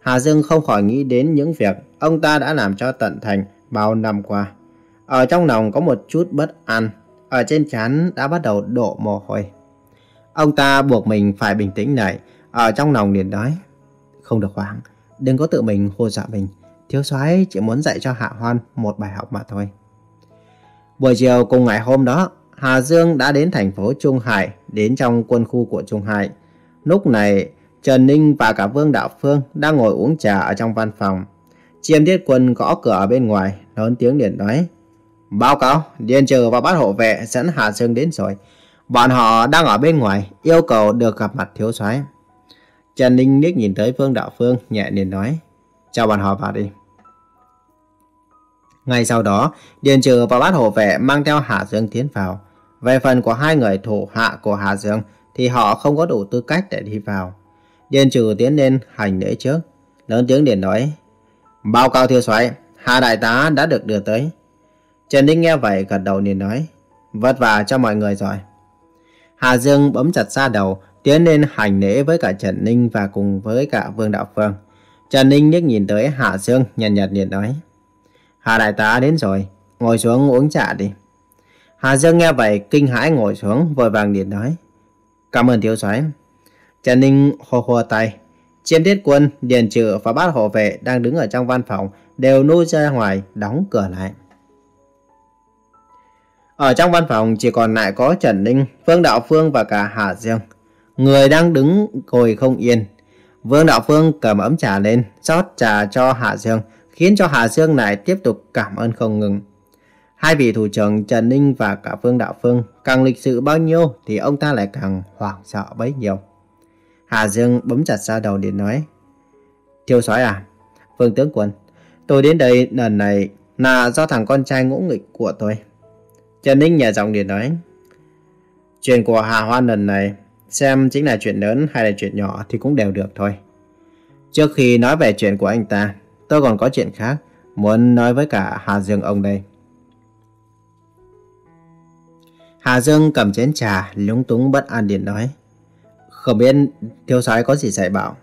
Hà Dương không khỏi nghĩ đến những việc ông ta đã làm cho tận thành bao năm qua. Ở trong lòng có một chút bất an, ở trên trán đã bắt đầu đổ mồ hôi. Ông ta buộc mình phải bình tĩnh lại, ở trong lòng liền nói. Không được hoảng, đừng có tự mình hô dọa mình. Thiếu soái chỉ muốn dạy cho Hạ Hoan một bài học mà thôi. Buổi chiều cùng ngày hôm đó, Hà Dương đã đến thành phố Trung Hải, đến trong quân khu của Trung Hải. Lúc này, Trần Ninh và cả Vương Đạo Phương đang ngồi uống trà ở trong văn phòng. Chiêm Thiết Quân gõ cửa ở bên ngoài, lớn tiếng liền nói. Báo cáo, Điền Trừ và bát hộ vệ dẫn Hà Dương đến rồi. Bọn họ đang ở bên ngoài, yêu cầu được gặp mặt thiếu soái. Trần Ninh liếc nhìn tới phương Đạo Phương, nhẹ liền nói, cho bọn họ vào đi. Ngay sau đó, Điền Trừ và bát hộ vệ mang theo hà Dương tiến vào. Về phần của hai người thủ hạ của hà Dương thì họ không có đủ tư cách để đi vào. Điền Trừ tiến lên hành lễ trước, lớn tiếng liền nói, báo cáo thiếu soái, Hà đại tá đã được đưa tới. Trần Ninh nghe vậy gật đầu liền nói, vất vả cho mọi người rồi. Hà Dương bấm chặt xa đầu, tiến lên hành lễ với cả Trần Ninh và cùng với cả Vương Đạo Phương. Trần Ninh liếc nhìn tới Hà Dương, nhàn nhạt liền nói. Hà Đại tá đến rồi, ngồi xuống uống trà đi. Hà Dương nghe vậy, kinh hãi ngồi xuống, vội vàng liền nói. Cảm ơn thiếu soái. Trần Ninh hô hô tay. Chiêm thiết quân, điền trừ và bát hộ vệ đang đứng ở trong văn phòng đều nuôi ra ngoài, đóng cửa lại. Ở trong văn phòng chỉ còn lại có Trần Ninh, Vương Đạo Phương và cả Hà Dương. Người đang đứng ngồi không yên. Vương Đạo Phương cầm ấm trà lên, rót trà cho Hà Dương, khiến cho Hà Dương này tiếp tục cảm ơn không ngừng. Hai vị thủ trưởng Trần Ninh và cả Vương Đạo Phương càng lịch sự bao nhiêu thì ông ta lại càng hoảng sợ bấy nhiêu. Hà Dương bấm chặt ra đầu để nói. Thiêu soái à, Vương tướng quân, tôi đến đây lần này là do thằng con trai ngỗ nghịch của tôi. Trần Ninh nhả giọng để nói. Chuyện của Hà Hoan lần này, xem chính là chuyện lớn hay là chuyện nhỏ thì cũng đều được thôi. Trước khi nói về chuyện của anh ta, tôi còn có chuyện khác, muốn nói với cả Hà Dương ông đây. Hà Dương cầm chén trà, lúng túng bất an điện nói. Không biết thiếu soái có gì dạy bảo.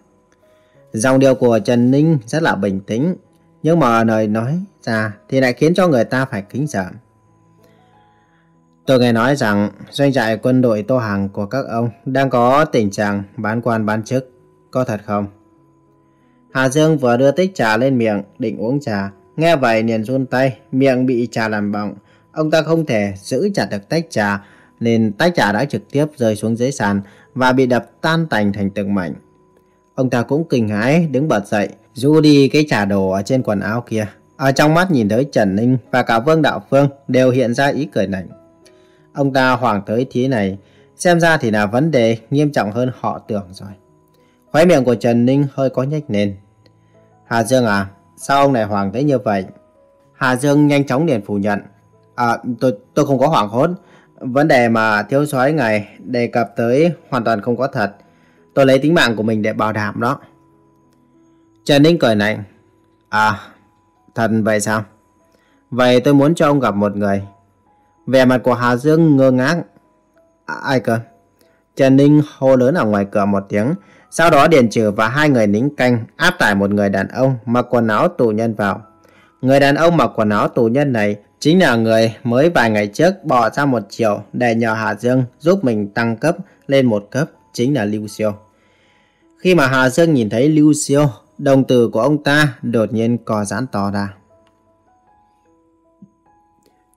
Dòng điệu của Trần Ninh rất là bình tĩnh, nhưng mà lời nói ra thì lại khiến cho người ta phải kính sợ. Tôi nghe nói rằng doanh trại quân đội Tô Hàng của các ông đang có tình trạng bán quan bán chức, có thật không? Hà Dương vừa đưa tích trà lên miệng, định uống trà. Nghe vậy liền run tay, miệng bị trà làm bỏng. Ông ta không thể giữ chặt được tách trà, nên tách trà đã trực tiếp rơi xuống dưới sàn và bị đập tan tành thành từng mảnh. Ông ta cũng kinh hãi đứng bật dậy, rũ đi cái trà đồ ở trên quần áo kia. Ở trong mắt nhìn thấy Trần Ninh và cả Vương Đạo Phương đều hiện ra ý cười lạnh. Ông ta hoảng tới thế này, xem ra thì là vấn đề nghiêm trọng hơn họ tưởng rồi. Khóe miệng của Trần Ninh hơi có nhếch lên. Hà Dương à, sao ông lại hoảng tới như vậy? Hà Dương nhanh chóng liền phủ nhận. À, tôi, tôi không có hoảng hốt. Vấn đề mà thiếu soái ngài đề cập tới hoàn toàn không có thật. Tôi lấy tính mạng của mình để bảo đảm đó. Trần Ninh cười lạnh. À, thật vậy sao? Vậy tôi muốn cho ông gặp một người. Vẻ mặt của Hà Dương ngơ ngác. À, ai cơ? Trần Ninh hô lớn ở ngoài cửa một tiếng. Sau đó Điền Trừ và hai người nính canh áp tải một người đàn ông mặc quần áo tù nhân vào. Người đàn ông mặc quần áo tù nhân này chính là người mới vài ngày trước bỏ ra một triệu để nhờ Hà Dương giúp mình tăng cấp lên một cấp, chính là Lưu Siêu. Khi mà Hà Dương nhìn thấy Lưu Siêu, đồng tử của ông ta đột nhiên co giãn to ra.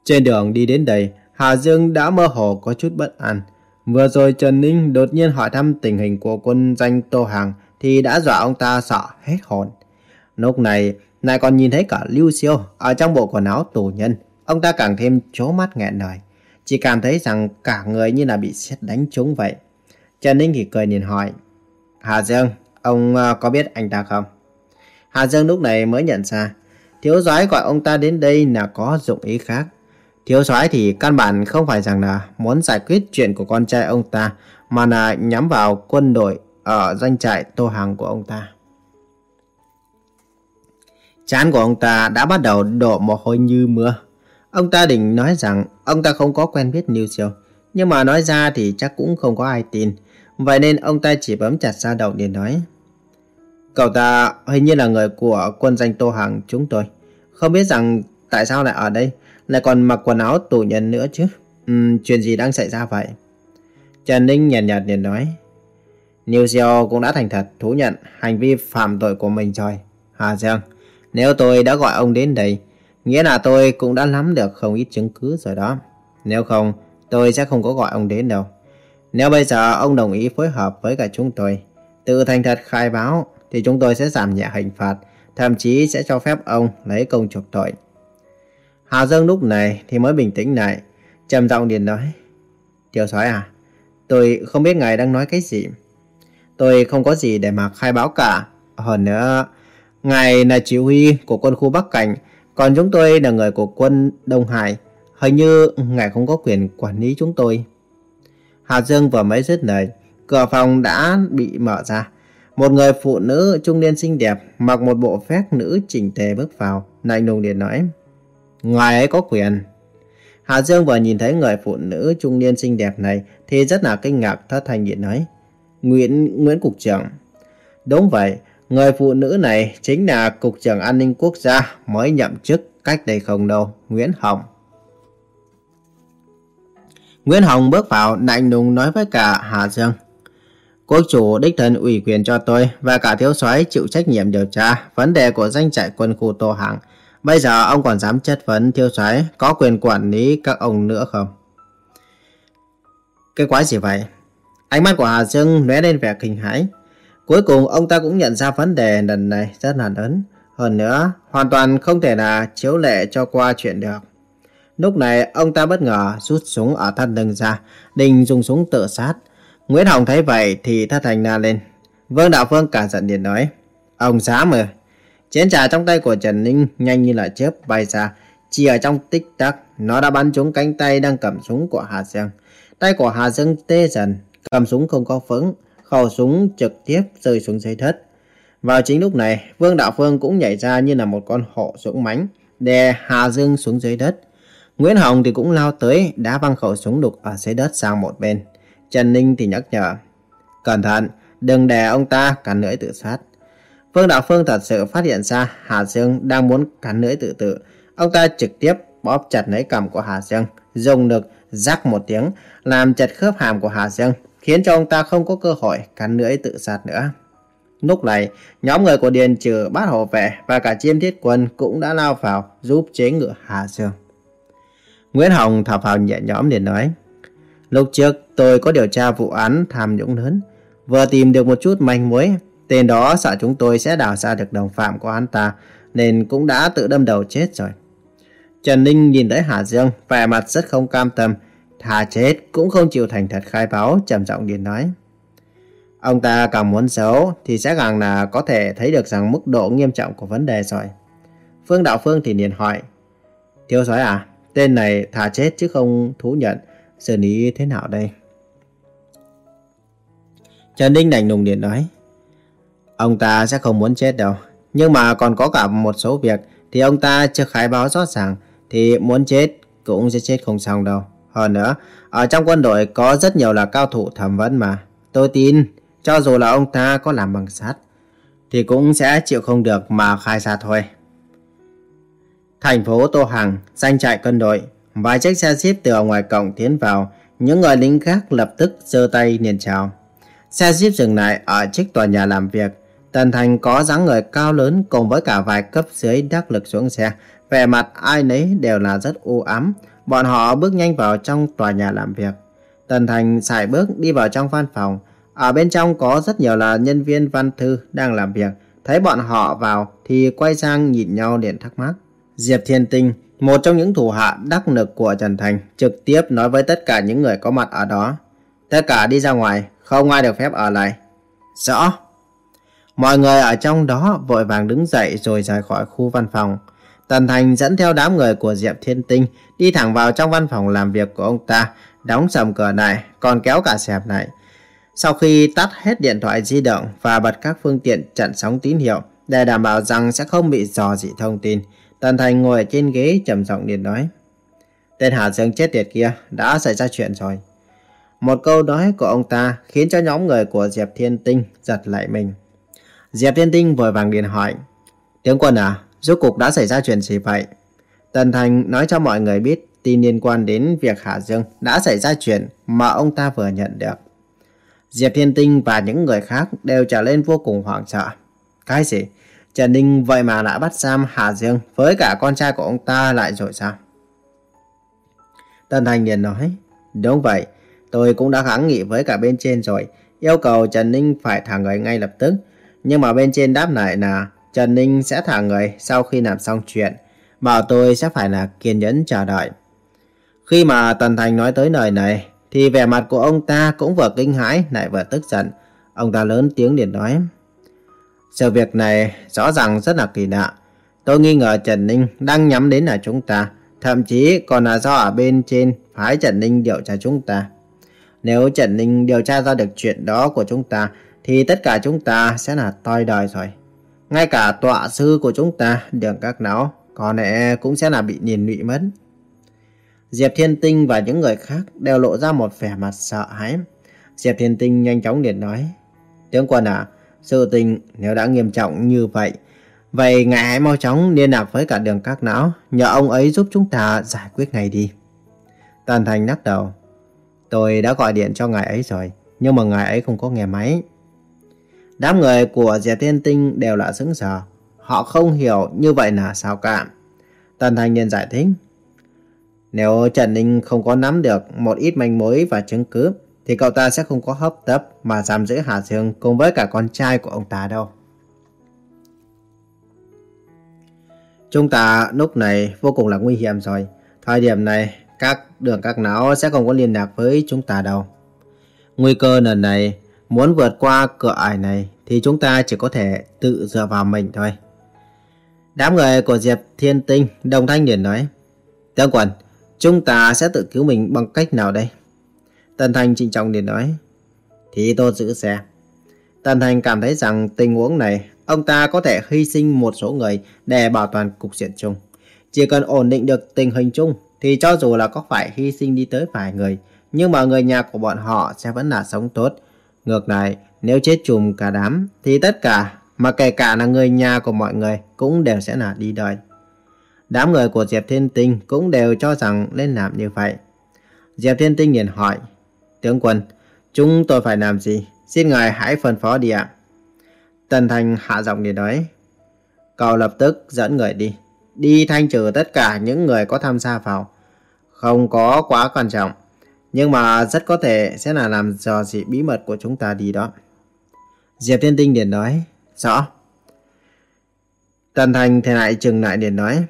Trên đường đi đến đây, Hà Dương đã mơ hồ có chút bất an. Vừa rồi Trần Ninh đột nhiên hỏi thăm tình hình của quân danh Tô Hàng thì đã dọa ông ta sợ hết hồn. Lúc này, lại còn nhìn thấy cả Lưu Siêu ở trong bộ quần áo tù nhân. Ông ta càng thêm chố mắt nghẹn lời. Chỉ cảm thấy rằng cả người như là bị xét đánh trúng vậy. Trần Ninh thì cười nhìn hỏi. Hà Dương, ông ờ, có biết anh ta không? Hà Dương lúc này mới nhận ra. Thiếu soái gọi ông ta đến đây là có dụng ý khác. Thiếu soái thì căn bản không phải rằng là muốn giải quyết chuyện của con trai ông ta, mà là nhắm vào quân đội ở doanh trại tô hàng của ông ta. Chán của ông ta đã bắt đầu đổ mồ hôi như mưa. Ông ta định nói rằng ông ta không có quen biết New Siêu, nhưng mà nói ra thì chắc cũng không có ai tin. Vậy nên ông ta chỉ bấm chặt ra đầu để nói. Cậu ta hình như là người của quân danh Tô Hàng chúng tôi. Không biết rằng tại sao lại ở đây lại còn mặc quần áo tù nhân nữa chứ. Uhm, chuyện gì đang xảy ra vậy? Trần Ninh nhàn nhạt liền nói. Niu Xiao cũng đã thành thật thú nhận hành vi phạm tội của mình rồi. Hà Giang nếu tôi đã gọi ông đến đây, nghĩa là tôi cũng đã nắm được không ít chứng cứ rồi đó. Nếu không, tôi sẽ không có gọi ông đến đâu. Nếu bây giờ ông đồng ý phối hợp với cả chúng tôi, tự thành thật khai báo, thì chúng tôi sẽ giảm nhẹ hình phạt, thậm chí sẽ cho phép ông lấy công chuộc tội. Hà Dương lúc này thì mới bình tĩnh lại, trầm giọng liền nói. Tiểu soái à, tôi không biết ngài đang nói cái gì. Tôi không có gì để mà khai báo cả. Hơn nữa, ngài là chỉ huy của quân khu Bắc Cảnh, còn chúng tôi là người của quân Đông Hải. Hình như ngài không có quyền quản lý chúng tôi. Hà Dương vừa mới dứt lời, cửa phòng đã bị mở ra. Một người phụ nữ trung niên xinh đẹp mặc một bộ phép nữ chỉnh tề bước vào, lạnh lùng liền nói. Ngài ấy có quyền. Hà Dương vừa nhìn thấy người phụ nữ trung niên xinh đẹp này thì rất là kinh ngạc thất thanh điện nói. Nguyễn Nguyễn Cục trưởng. Đúng vậy, người phụ nữ này chính là Cục trưởng An ninh Quốc gia mới nhậm chức cách đây không lâu, Nguyễn Hồng. Nguyễn Hồng bước vào lạnh lùng nói với cả Hà Dương. Quốc chủ đích thân ủy quyền cho tôi và cả thiếu soái chịu trách nhiệm điều tra vấn đề của danh trại quân khu Tô Hạng Bây giờ ông còn dám chất vấn thiếu soái có quyền quản lý các ông nữa không? Cái quái gì vậy? Ánh mắt của Hà Dương lóe lên vẻ kinh hãi. Cuối cùng ông ta cũng nhận ra vấn đề lần này rất là lớn. Hơn nữa, hoàn toàn không thể là chiếu lệ cho qua chuyện được. Lúc này, ông ta bất ngờ rút súng ở thân lưng ra, định dùng súng tự sát. Nguyễn Hồng thấy vậy thì thất thành la lên. Vương Đạo Phương cả giận điện nói, ông dám mà. Chén trà trong tay của Trần Ninh nhanh như là chớp bay ra. Chỉ ở trong tích tắc, nó đã bắn trúng cánh tay đang cầm súng của Hà Dương. Tay của Hà Dương tê dần, cầm súng không có vững, khẩu súng trực tiếp rơi xuống dưới đất. Vào chính lúc này, Vương Đạo Phương cũng nhảy ra như là một con hổ dũng mãnh, đè Hà Dương xuống dưới đất. Nguyễn Hồng thì cũng lao tới, đã văng khẩu súng đục ở dưới đất sang một bên. Trần Ninh thì nhắc nhở, cẩn thận, đừng đè ông ta cắn lưỡi tự sát. Vương Đạo Phương thật sự phát hiện ra Hà Dương đang muốn cắn lưỡi tự tử. Ông ta trực tiếp bóp chặt lấy cằm của Hà Dương, dùng lực rắc một tiếng, làm chặt khớp hàm của Hà Dương, khiến cho ông ta không có cơ hội cắn lưỡi tự sát nữa. Lúc này, nhóm người của Điền trừ bát hộ vệ và cả chiêm thiết quân cũng đã lao vào giúp chế ngự Hà Dương. Nguyễn Hồng thở phào nhẹ nhõm để nói, Lúc trước tôi có điều tra vụ án tham nhũng lớn, vừa tìm được một chút manh mối, tên đó sợ chúng tôi sẽ đào ra được đồng phạm của hắn ta, nên cũng đã tự đâm đầu chết rồi. Trần Ninh nhìn thấy Hà Dương, vẻ mặt rất không cam tâm, thà chết cũng không chịu thành thật khai báo, trầm giọng điền nói. Ông ta càng muốn giấu thì sẽ càng là có thể thấy được rằng mức độ nghiêm trọng của vấn đề rồi. Phương Đạo Phương thì liền hỏi, Thiếu soái à, tên này thà chết chứ không thú nhận, xử lý thế nào đây? Trần Ninh đành nùng điện nói, Ông ta sẽ không muốn chết đâu, nhưng mà còn có cả một số việc thì ông ta chưa khai báo rõ ràng thì muốn chết cũng sẽ chết không xong đâu. Hơn nữa, ở trong quân đội có rất nhiều là cao thủ thẩm vấn mà. Tôi tin, cho dù là ông ta có làm bằng sắt, thì cũng sẽ chịu không được mà khai ra thôi. Thành phố Tô Hằng, danh trại quân đội, vài chiếc xe jeep từ ở ngoài cổng tiến vào, những người lính khác lập tức giơ tay liền chào. Xe jeep dừng lại ở chiếc tòa nhà làm việc. Tần Thành có dáng người cao lớn cùng với cả vài cấp dưới đắc lực xuống xe. Vẻ mặt ai nấy đều là rất u ám. Bọn họ bước nhanh vào trong tòa nhà làm việc. Tần Thành xài bước đi vào trong văn phòng. Ở bên trong có rất nhiều là nhân viên văn thư đang làm việc. Thấy bọn họ vào thì quay sang nhìn nhau liền thắc mắc. Diệp Thiên Tinh, một trong những thủ hạ đắc lực của Trần Thành, trực tiếp nói với tất cả những người có mặt ở đó. Tất cả đi ra ngoài, không ai được phép ở lại. Rõ. Mọi người ở trong đó vội vàng đứng dậy rồi rời khỏi khu văn phòng. Tần Thành dẫn theo đám người của Diệp Thiên Tinh đi thẳng vào trong văn phòng làm việc của ông ta, đóng sầm cửa này, còn kéo cả xẹp này. Sau khi tắt hết điện thoại di động và bật các phương tiện chặn sóng tín hiệu để đảm bảo rằng sẽ không bị dò dỉ thông tin, Tần Thành ngồi ở trên ghế trầm giọng điện nói. Tên Hà Dương chết tiệt kia đã xảy ra chuyện rồi. Một câu nói của ông ta khiến cho nhóm người của Diệp Thiên Tinh giật lại mình. Diệp Thiên Tinh vội vàng điện hỏi. Tướng quân à, rốt cục đã xảy ra chuyện gì vậy? Tần Thành nói cho mọi người biết tin liên quan đến việc Hà Dương đã xảy ra chuyện mà ông ta vừa nhận được. Diệp Thiên Tinh và những người khác đều trở lên vô cùng hoảng sợ. Cái gì? Trần Ninh vậy mà đã bắt giam Hà Dương với cả con trai của ông ta lại rồi sao? Tần Thành liền nói, đúng vậy, tôi cũng đã kháng nghị với cả bên trên rồi, yêu cầu Trần Ninh phải thả người ngay lập tức. Nhưng mà bên trên đáp lại là Trần Ninh sẽ thả người sau khi làm xong chuyện, bảo tôi sẽ phải là kiên nhẫn chờ đợi. Khi mà Tần Thành nói tới lời này, thì vẻ mặt của ông ta cũng vừa kinh hãi lại vừa tức giận. Ông ta lớn tiếng liền nói. Sự việc này rõ ràng rất là kỳ lạ. Tôi nghi ngờ Trần Ninh đang nhắm đến là chúng ta, thậm chí còn là do ở bên trên phái Trần Ninh điều tra chúng ta. Nếu Trần Ninh điều tra ra được chuyện đó của chúng ta, thì tất cả chúng ta sẽ là toi đời rồi. Ngay cả tọa sư của chúng ta, đường các não, có lẽ cũng sẽ là bị liền lụy mất. Diệp Thiên Tinh và những người khác đều lộ ra một vẻ mặt sợ hãi. Diệp Thiên Tinh nhanh chóng liền nói, Tướng quân à, sự tình nếu đã nghiêm trọng như vậy, vậy ngài hãy mau chóng liên lạc với cả đường các não, nhờ ông ấy giúp chúng ta giải quyết này đi. Tần Thành lắc đầu, tôi đã gọi điện cho ngài ấy rồi, nhưng mà ngài ấy không có nghe máy. Đám người của Diệp Thiên Tinh đều là sững sờ, họ không hiểu như vậy là sao cả. Tần Thành nhân giải thích, nếu Trần Ninh không có nắm được một ít manh mối và chứng cứ, thì cậu ta sẽ không có hấp tấp mà giam giữ Hà Dương cùng với cả con trai của ông ta đâu. Chúng ta lúc này vô cùng là nguy hiểm rồi. Thời điểm này, các đường các não sẽ không có liên lạc với chúng ta đâu. Nguy cơ lần này, muốn vượt qua cửa ải này thì chúng ta chỉ có thể tự dựa vào mình thôi. Đám người của Diệp Thiên Tinh, Đồng Thanh liền nói, Tướng Quần, chúng ta sẽ tự cứu mình bằng cách nào đây? Tần Thành trịnh trọng liền nói. Thì tôi giữ xe. Tần Thành cảm thấy rằng tình huống này ông ta có thể hy sinh một số người để bảo toàn cục diện chung. Chỉ cần ổn định được tình hình chung thì cho dù là có phải hy sinh đi tới vài người, nhưng mà người nhà của bọn họ sẽ vẫn là sống tốt. Ngược lại, nếu chết chùm cả đám thì tất cả, mà kể cả là người nhà của mọi người cũng đều sẽ là đi đời. Đám người của Diệp Thiên Tinh cũng đều cho rằng nên làm như vậy. Diệp Thiên Tinh liền hỏi, Tướng quân, chúng tôi phải làm gì? Xin ngài hãy phân phó đi ạ. Tần Thành hạ giọng để nói, Cậu lập tức dẫn người đi, đi thanh trừ tất cả những người có tham gia vào. Không có quá quan trọng, nhưng mà rất có thể sẽ là làm dò dị bí mật của chúng ta đi đó. Diệp Thiên Tinh liền nói, rõ. Tần Thành thì lại chừng lại liền nói,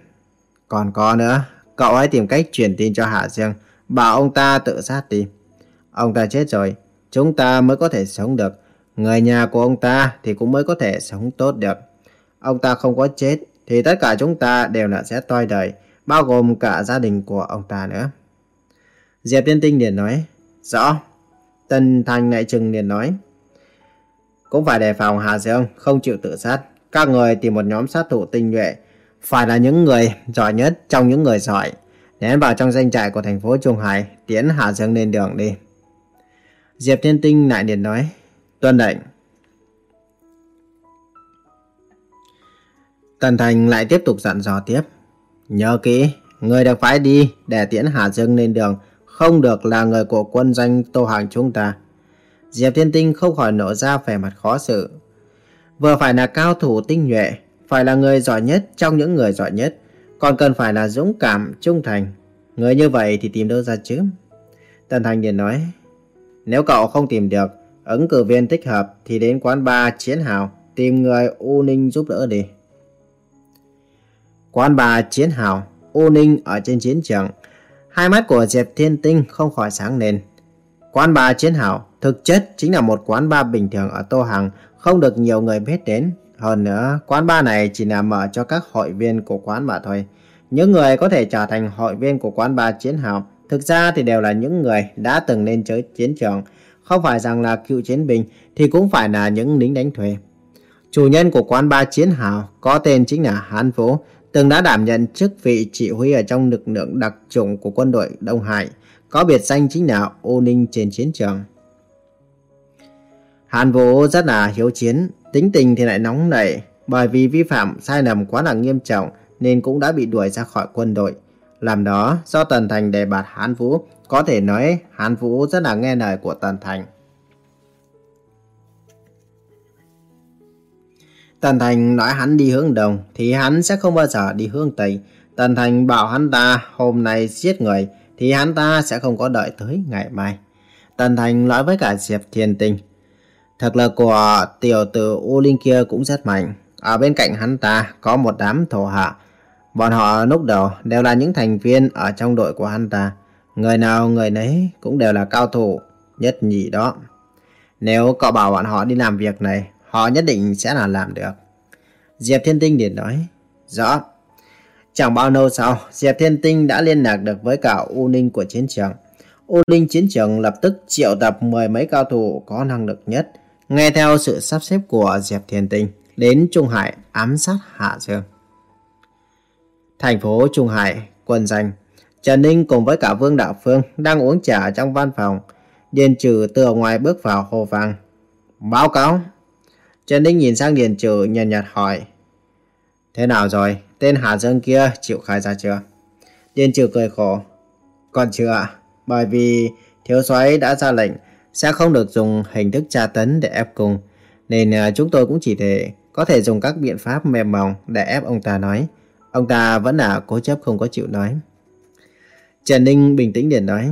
còn có nữa, cậu hãy tìm cách truyền tin cho Hạ Dương, bảo ông ta tự sát đi. Ông ta chết rồi, chúng ta mới có thể sống được. Người nhà của ông ta thì cũng mới có thể sống tốt được. Ông ta không có chết, thì tất cả chúng ta đều là sẽ toi đời, bao gồm cả gia đình của ông ta nữa. Diệp Tiên Tinh liền nói, rõ. Tần Thành lại chừng liền nói, cũng phải đề phòng Hà Dương không chịu tự sát. Các người tìm một nhóm sát thủ tinh nhuệ, phải là những người giỏi nhất trong những người giỏi. Nén vào trong danh trại của thành phố Trung Hải, tiến Hà Dương lên đường đi. Diệp Thiên Tinh lại liền nói, tuân lệnh. Tần Thành lại tiếp tục dặn dò tiếp. Nhớ kỹ, người được phái đi để tiễn Hà Dương lên đường, không được là người của quân danh Tô Hàng chúng ta. Diệp Thiên Tinh không khỏi nổ ra vẻ mặt khó xử. Vừa phải là cao thủ tinh nhuệ, phải là người giỏi nhất trong những người giỏi nhất, còn cần phải là dũng cảm, trung thành. Người như vậy thì tìm đâu ra chứ? Tần Thành liền nói, nếu cậu không tìm được ứng cử viên thích hợp thì đến quán bar Chiến Hào tìm người U Ninh giúp đỡ đi. Quán bar Chiến Hào, U Ninh ở trên chiến trường. Hai mắt của Diệp Thiên Tinh không khỏi sáng lên. Quán bar Chiến Hào thực chất chính là một quán bar bình thường ở Tô Hằng, không được nhiều người biết đến. Hơn nữa, quán bar này chỉ là mở cho các hội viên của quán mà thôi. Những người có thể trở thành hội viên của quán bar Chiến Hào thực ra thì đều là những người đã từng lên chơi chiến trường. Không phải rằng là cựu chiến binh thì cũng phải là những lính đánh thuê. Chủ nhân của quán bar Chiến Hào có tên chính là Hán Vũ, từng đã đảm nhận chức vị chỉ huy ở trong lực lượng đặc chủng của quân đội Đông Hải, có biệt danh chính là ô ninh trên chiến trường. Hàn Vũ rất là hiếu chiến, tính tình thì lại nóng nảy, bởi vì vi phạm sai lầm quá là nghiêm trọng nên cũng đã bị đuổi ra khỏi quân đội. Làm đó, do Tần Thành đề bạt Hán Vũ, có thể nói Hán Vũ rất là nghe lời của Tần Thành. Tần Thành nói hắn đi hướng đông thì hắn sẽ không bao giờ đi hướng tây. Tần Thành bảo hắn ta hôm nay giết người thì hắn ta sẽ không có đợi tới ngày mai. Tần Thành nói với cả Diệp Thiên Tinh. Thực lực của tiểu tử U Linh kia cũng rất mạnh. Ở bên cạnh hắn ta có một đám thổ hạ. Bọn họ lúc đầu đều là những thành viên ở trong đội của hắn ta. Người nào người nấy cũng đều là cao thủ nhất nhị đó. Nếu cậu bảo bọn họ đi làm việc này, họ nhất định sẽ là làm được. Diệp Thiên Tinh liền nói, rõ. Chẳng bao lâu sau, Diệp Thiên Tinh đã liên lạc được với cả U Ninh của chiến trường. U Ninh chiến trường lập tức triệu tập mười mấy cao thủ có năng lực nhất, nghe theo sự sắp xếp của Diệp Thiên Tinh, đến Trung Hải ám sát Hạ Dương. Thành phố Trung Hải, quân danh. Trần Ninh cùng với cả Vương Đạo Phương đang uống trà trong văn phòng. Điền Trừ từ ngoài bước vào hồ vang. Báo cáo. Trần Ninh nhìn sang Điền Trừ nhàn nhạt hỏi. Thế nào rồi? Tên Hà Dương kia chịu khai ra chưa? Điên Trừ cười khổ. Còn chưa ạ. Bởi vì thiếu soái đã ra lệnh sẽ không được dùng hình thức tra tấn để ép cung. Nên à, chúng tôi cũng chỉ thể có thể dùng các biện pháp mềm mỏng để ép ông ta nói. Ông ta vẫn là cố chấp không có chịu nói. Trần Ninh bình tĩnh liền nói.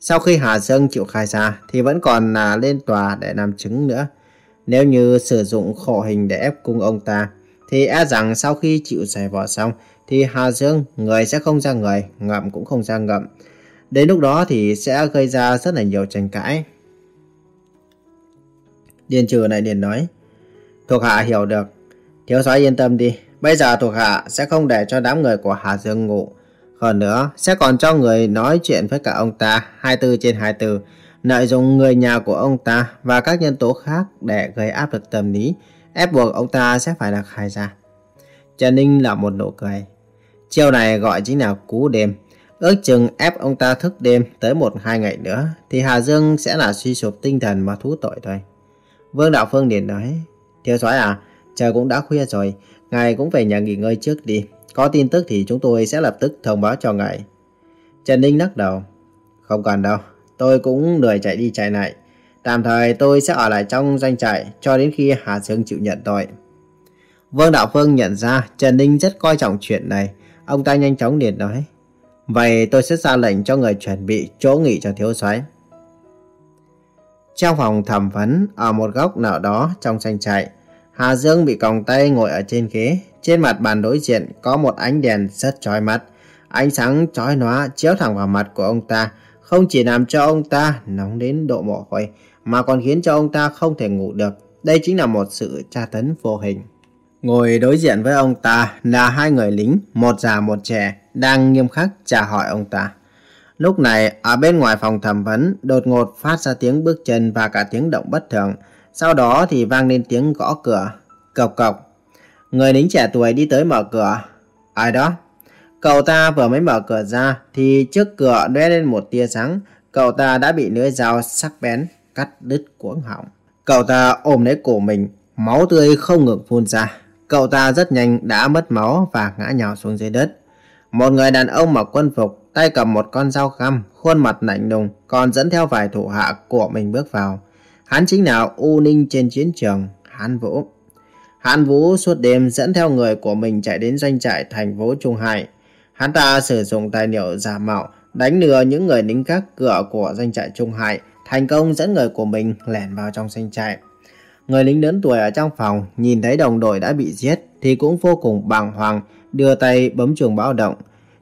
Sau khi Hà Dương chịu khai ra thì vẫn còn là lên tòa để làm chứng nữa. Nếu như sử dụng khổ hình để ép cung ông ta thì e rằng sau khi chịu giải vỏ xong thì Hà Dương người sẽ không ra người, ngậm cũng không ra ngậm. Đến lúc đó thì sẽ gây ra rất là nhiều tranh cãi. Điền trừ lại liền nói. Thuộc hạ hiểu được. Thiếu soái yên tâm đi. Bây giờ thuộc hạ sẽ không để cho đám người của Hà Dương ngủ. Hơn nữa, sẽ còn cho người nói chuyện với cả ông ta 24 trên 24, lợi dụng người nhà của ông ta và các nhân tố khác để gây áp lực tâm lý, ép buộc ông ta sẽ phải là khai ra. Trần Ninh là một nụ cười. Chiêu này gọi chính là cú đêm. Ước chừng ép ông ta thức đêm tới một hai ngày nữa thì Hà Dương sẽ là suy sụp tinh thần mà thú tội thôi. Vương Đạo Phương liền nói, Thiếu soái à, trời cũng đã khuya rồi, ngài cũng về nhà nghỉ ngơi trước đi. Có tin tức thì chúng tôi sẽ lập tức thông báo cho ngài. Trần Ninh lắc đầu, không cần đâu, tôi cũng lười chạy đi chạy lại. Tạm thời tôi sẽ ở lại trong doanh trại cho đến khi Hà Dương chịu nhận tội. Vương Đạo Phương nhận ra Trần Ninh rất coi trọng chuyện này. Ông ta nhanh chóng liền nói. Vậy tôi sẽ ra lệnh cho người chuẩn bị chỗ nghỉ cho thiếu soái. Trong phòng thẩm vấn, ở một góc nào đó trong doanh trại, Hà Dương bị còng tay ngồi ở trên ghế. Trên mặt bàn đối diện có một ánh đèn rất chói mắt. Ánh sáng chói nóa chiếu thẳng vào mặt của ông ta, không chỉ làm cho ông ta nóng đến độ mồ hôi, mà còn khiến cho ông ta không thể ngủ được. Đây chính là một sự tra tấn vô hình. Ngồi đối diện với ông ta là hai người lính, một già một trẻ, đang nghiêm khắc trả hỏi ông ta. Lúc này, ở bên ngoài phòng thẩm vấn, đột ngột phát ra tiếng bước chân và cả tiếng động bất thường. Sau đó thì vang lên tiếng gõ cửa. Cộc cộc. Người lính trẻ tuổi đi tới mở cửa. Ai đó? Cậu ta vừa mới mở cửa ra thì trước cửa lóe lên một tia sáng. Cậu ta đã bị lưỡi dao sắc bén cắt đứt cuống họng. Cậu ta ôm lấy cổ mình, máu tươi không ngừng phun ra. Cậu ta rất nhanh đã mất máu và ngã nhào xuống dưới đất. Một người đàn ông mặc quân phục, tay cầm một con dao găm, khuôn mặt lạnh lùng, còn dẫn theo vài thủ hạ của mình bước vào. Hắn chính là U Ninh trên chiến trường, Hán Vũ. Hán Vũ suốt đêm dẫn theo người của mình chạy đến doanh trại thành phố Trung Hải. Hắn ta sử dụng tài liệu giả mạo, đánh lừa những người lính gác cửa của doanh trại Trung Hải, thành công dẫn người của mình lẻn vào trong doanh trại. Người lính lớn tuổi ở trong phòng nhìn thấy đồng đội đã bị giết thì cũng vô cùng bàng hoàng, đưa tay bấm chuông báo động.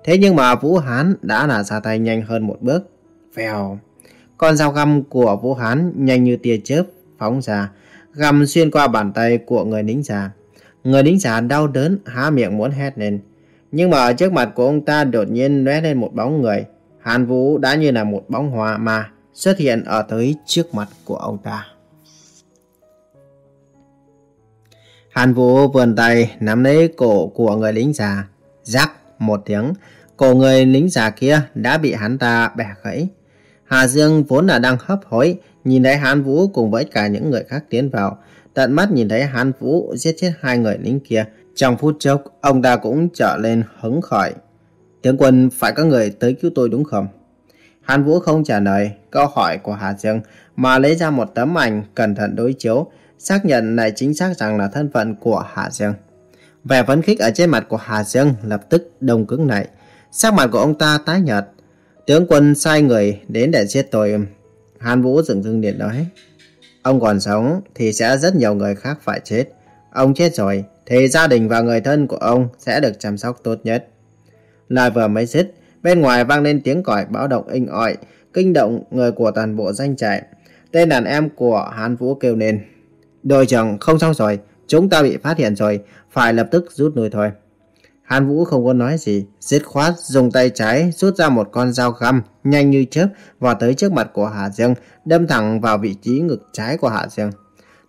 Thế nhưng mà Vũ Hán đã là ra tay nhanh hơn một bước. Vèo. Con dao găm của Vũ Hán nhanh như tia chớp phóng ra, găm xuyên qua bàn tay của người lính già. Người lính già đau đớn há miệng muốn hét lên. Nhưng mà ở trước mặt của ông ta đột nhiên lóe lên một bóng người. Hàn Vũ đã như là một bóng hoa mà xuất hiện ở tới trước mặt của ông ta. Hàn Vũ vươn tay nắm lấy cổ của người lính già. Rắc một tiếng, cổ người lính già kia đã bị hắn ta bẻ gãy. Hà Dương vốn là đang hấp hối, nhìn thấy Hàn Vũ cùng với cả những người khác tiến vào. Tận mắt nhìn thấy Hàn Vũ giết chết hai người lính kia. Trong phút chốc, ông ta cũng trở lên hứng khởi. Tướng quân phải có người tới cứu tôi đúng không? Hàn Vũ không trả lời câu hỏi của Hà Dương mà lấy ra một tấm ảnh cẩn thận đối chiếu xác nhận lại chính xác rằng là thân phận của Hà Dương. Vẻ phấn khích ở trên mặt của Hà Dương lập tức đông cứng lại. Sắc mặt của ông ta tái nhợt. Tướng quân sai người đến để giết tôi. Hàn Vũ dừng dưng điện nói. Ông còn sống thì sẽ rất nhiều người khác phải chết. Ông chết rồi thì gia đình và người thân của ông sẽ được chăm sóc tốt nhất. Lời vừa mới dứt, bên ngoài vang lên tiếng còi báo động inh ỏi, kinh động người của toàn bộ danh trại. Tên đàn em của Hàn Vũ kêu lên. Đội trưởng không xong rồi, chúng ta bị phát hiện rồi, phải lập tức rút lui thôi. Hàn Vũ không có nói gì, dứt khoát dùng tay trái rút ra một con dao găm nhanh như chớp vào tới trước mặt của Hà Dương, đâm thẳng vào vị trí ngực trái của Hà Dương.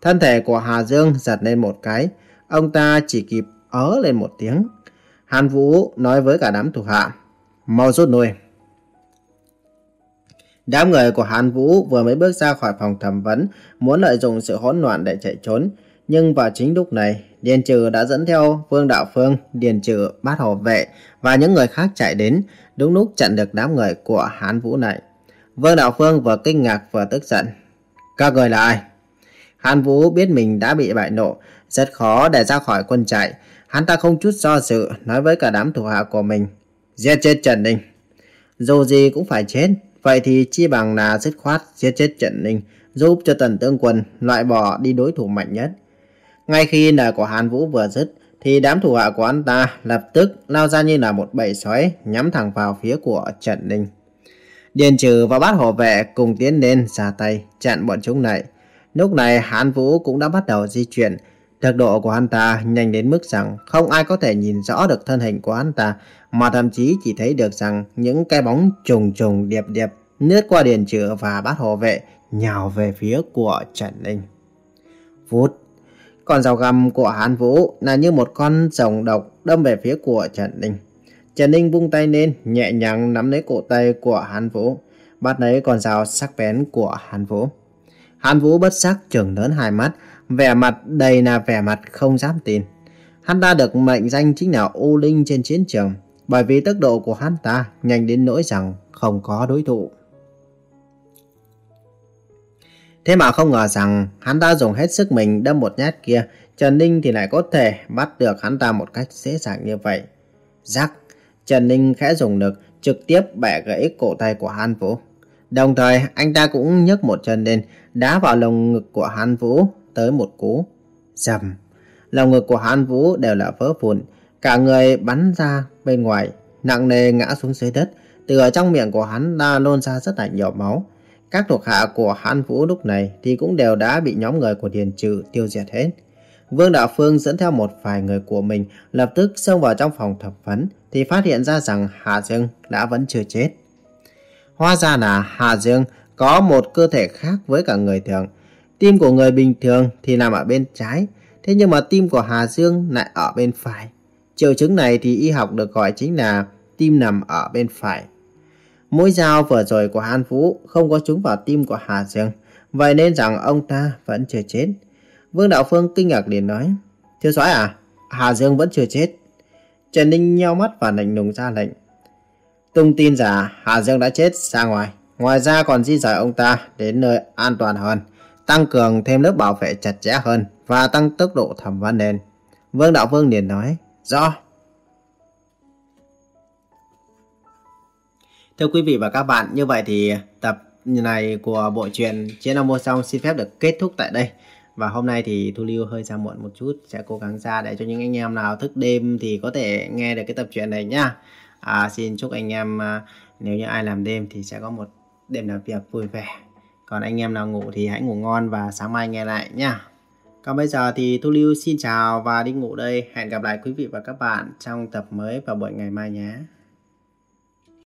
Thân thể của Hà Dương giật lên một cái, ông ta chỉ kịp ớ lên một tiếng. Hàn Vũ nói với cả đám thuộc hạ, mau rút lui. Đám người của Hàn Vũ vừa mới bước ra khỏi phòng thẩm vấn, muốn lợi dụng sự hỗn loạn để chạy trốn. Nhưng vào chính lúc này, Điền Trừ đã dẫn theo Vương Đạo Phương, Điền Trừ, Bát Hồ Vệ và những người khác chạy đến, đúng lúc chặn được đám người của Hán Vũ này. Vương Đạo Phương vừa kinh ngạc vừa tức giận. Các người là ai? Hán Vũ biết mình đã bị bại nộ, rất khó để ra khỏi quân trại. Hắn ta không chút do dự nói với cả đám thủ hạ của mình. Giết chết Trần Ninh. Dù gì cũng phải chết, Vậy thì chi bằng là dứt khoát giết chết Trần Ninh, giúp cho tần tương quân loại bỏ đi đối thủ mạnh nhất. Ngay khi lời của Hàn Vũ vừa dứt, thì đám thủ hạ của anh ta lập tức lao ra như là một bầy sói nhắm thẳng vào phía của Trần Ninh. Điền trừ và bát hộ vệ cùng tiến lên ra tay chặn bọn chúng này. Lúc này hán Vũ cũng đã bắt đầu di chuyển. Thực độ của hắn ta nhanh đến mức rằng không ai có thể nhìn rõ được thân hình của hắn ta mà thậm chí chỉ thấy được rằng những cái bóng trùng trùng điệp điệp lướt qua điền trừ và bát hộ vệ nhào về phía của Trần Ninh. Vút. Còn dao găm của Hàn Vũ là như một con rồng độc đâm về phía của Trần Ninh. Trần Ninh vung tay lên, nhẹ nhàng nắm lấy cổ tay của Hàn Vũ, bắt lấy con dao sắc bén của Hàn Vũ. Hàn Vũ bất sắc trừng lớn hai mắt, vẻ mặt đầy là vẻ mặt không dám tin. Hắn ta được mệnh danh chính là U Linh trên chiến trường, bởi vì tốc độ của hắn ta nhanh đến nỗi rằng không có đối thủ. Thế mà không ngờ rằng hắn ta dùng hết sức mình đâm một nhát kia, Trần Ninh thì lại có thể bắt được hắn ta một cách dễ dàng như vậy. Rắc, Trần Ninh khẽ dùng lực trực tiếp bẻ gãy cổ tay của Hàn Vũ. Đồng thời anh ta cũng nhấc một chân lên đá vào lồng ngực của Hàn Vũ tới một cú. Dầm, lồng ngực của Hàn Vũ đều là vỡ vụn, cả người bắn ra bên ngoài, nặng nề ngã xuống dưới đất. Từ ở trong miệng của hắn đã nôn ra rất là nhiều máu. Các thuộc hạ của Hàn Vũ lúc này thì cũng đều đã bị nhóm người của Điền Trừ tiêu diệt hết. Vương Đạo Phương dẫn theo một vài người của mình lập tức xông vào trong phòng thẩm vấn thì phát hiện ra rằng Hà Dương đã vẫn chưa chết. Hóa ra là Hà Dương có một cơ thể khác với cả người thường. Tim của người bình thường thì nằm ở bên trái, thế nhưng mà tim của Hà Dương lại ở bên phải. Triệu chứng này thì y học được gọi chính là tim nằm ở bên phải. Mũi dao vừa rồi của Hàn Vũ không có trúng vào tim của Hà Dương, vậy nên rằng ông ta vẫn chưa chết. Vương Đạo Phương kinh ngạc liền nói, Thiếu soái à, Hà Dương vẫn chưa chết. Trần Ninh nheo mắt và lạnh lùng ra lệnh. Tung tin giả Hà Dương đã chết ra ngoài. Ngoài ra còn di rời ông ta đến nơi an toàn hơn, tăng cường thêm lớp bảo vệ chặt chẽ hơn và tăng tốc độ thẩm vấn lên. Vương Đạo Vương liền nói, rõ. Thưa quý vị và các bạn, như vậy thì tập này của bộ truyện Chiến Long Mua Xong xin phép được kết thúc tại đây. Và hôm nay thì Thu Lưu hơi ra muộn một chút, sẽ cố gắng ra để cho những anh em nào thức đêm thì có thể nghe được cái tập truyện này nhá. À, xin chúc anh em à, nếu như ai làm đêm thì sẽ có một đêm làm việc vui vẻ. Còn anh em nào ngủ thì hãy ngủ ngon và sáng mai nghe lại nha Còn bây giờ thì Thu Lưu xin chào và đi ngủ đây. Hẹn gặp lại quý vị và các bạn trong tập mới vào buổi ngày mai nhé.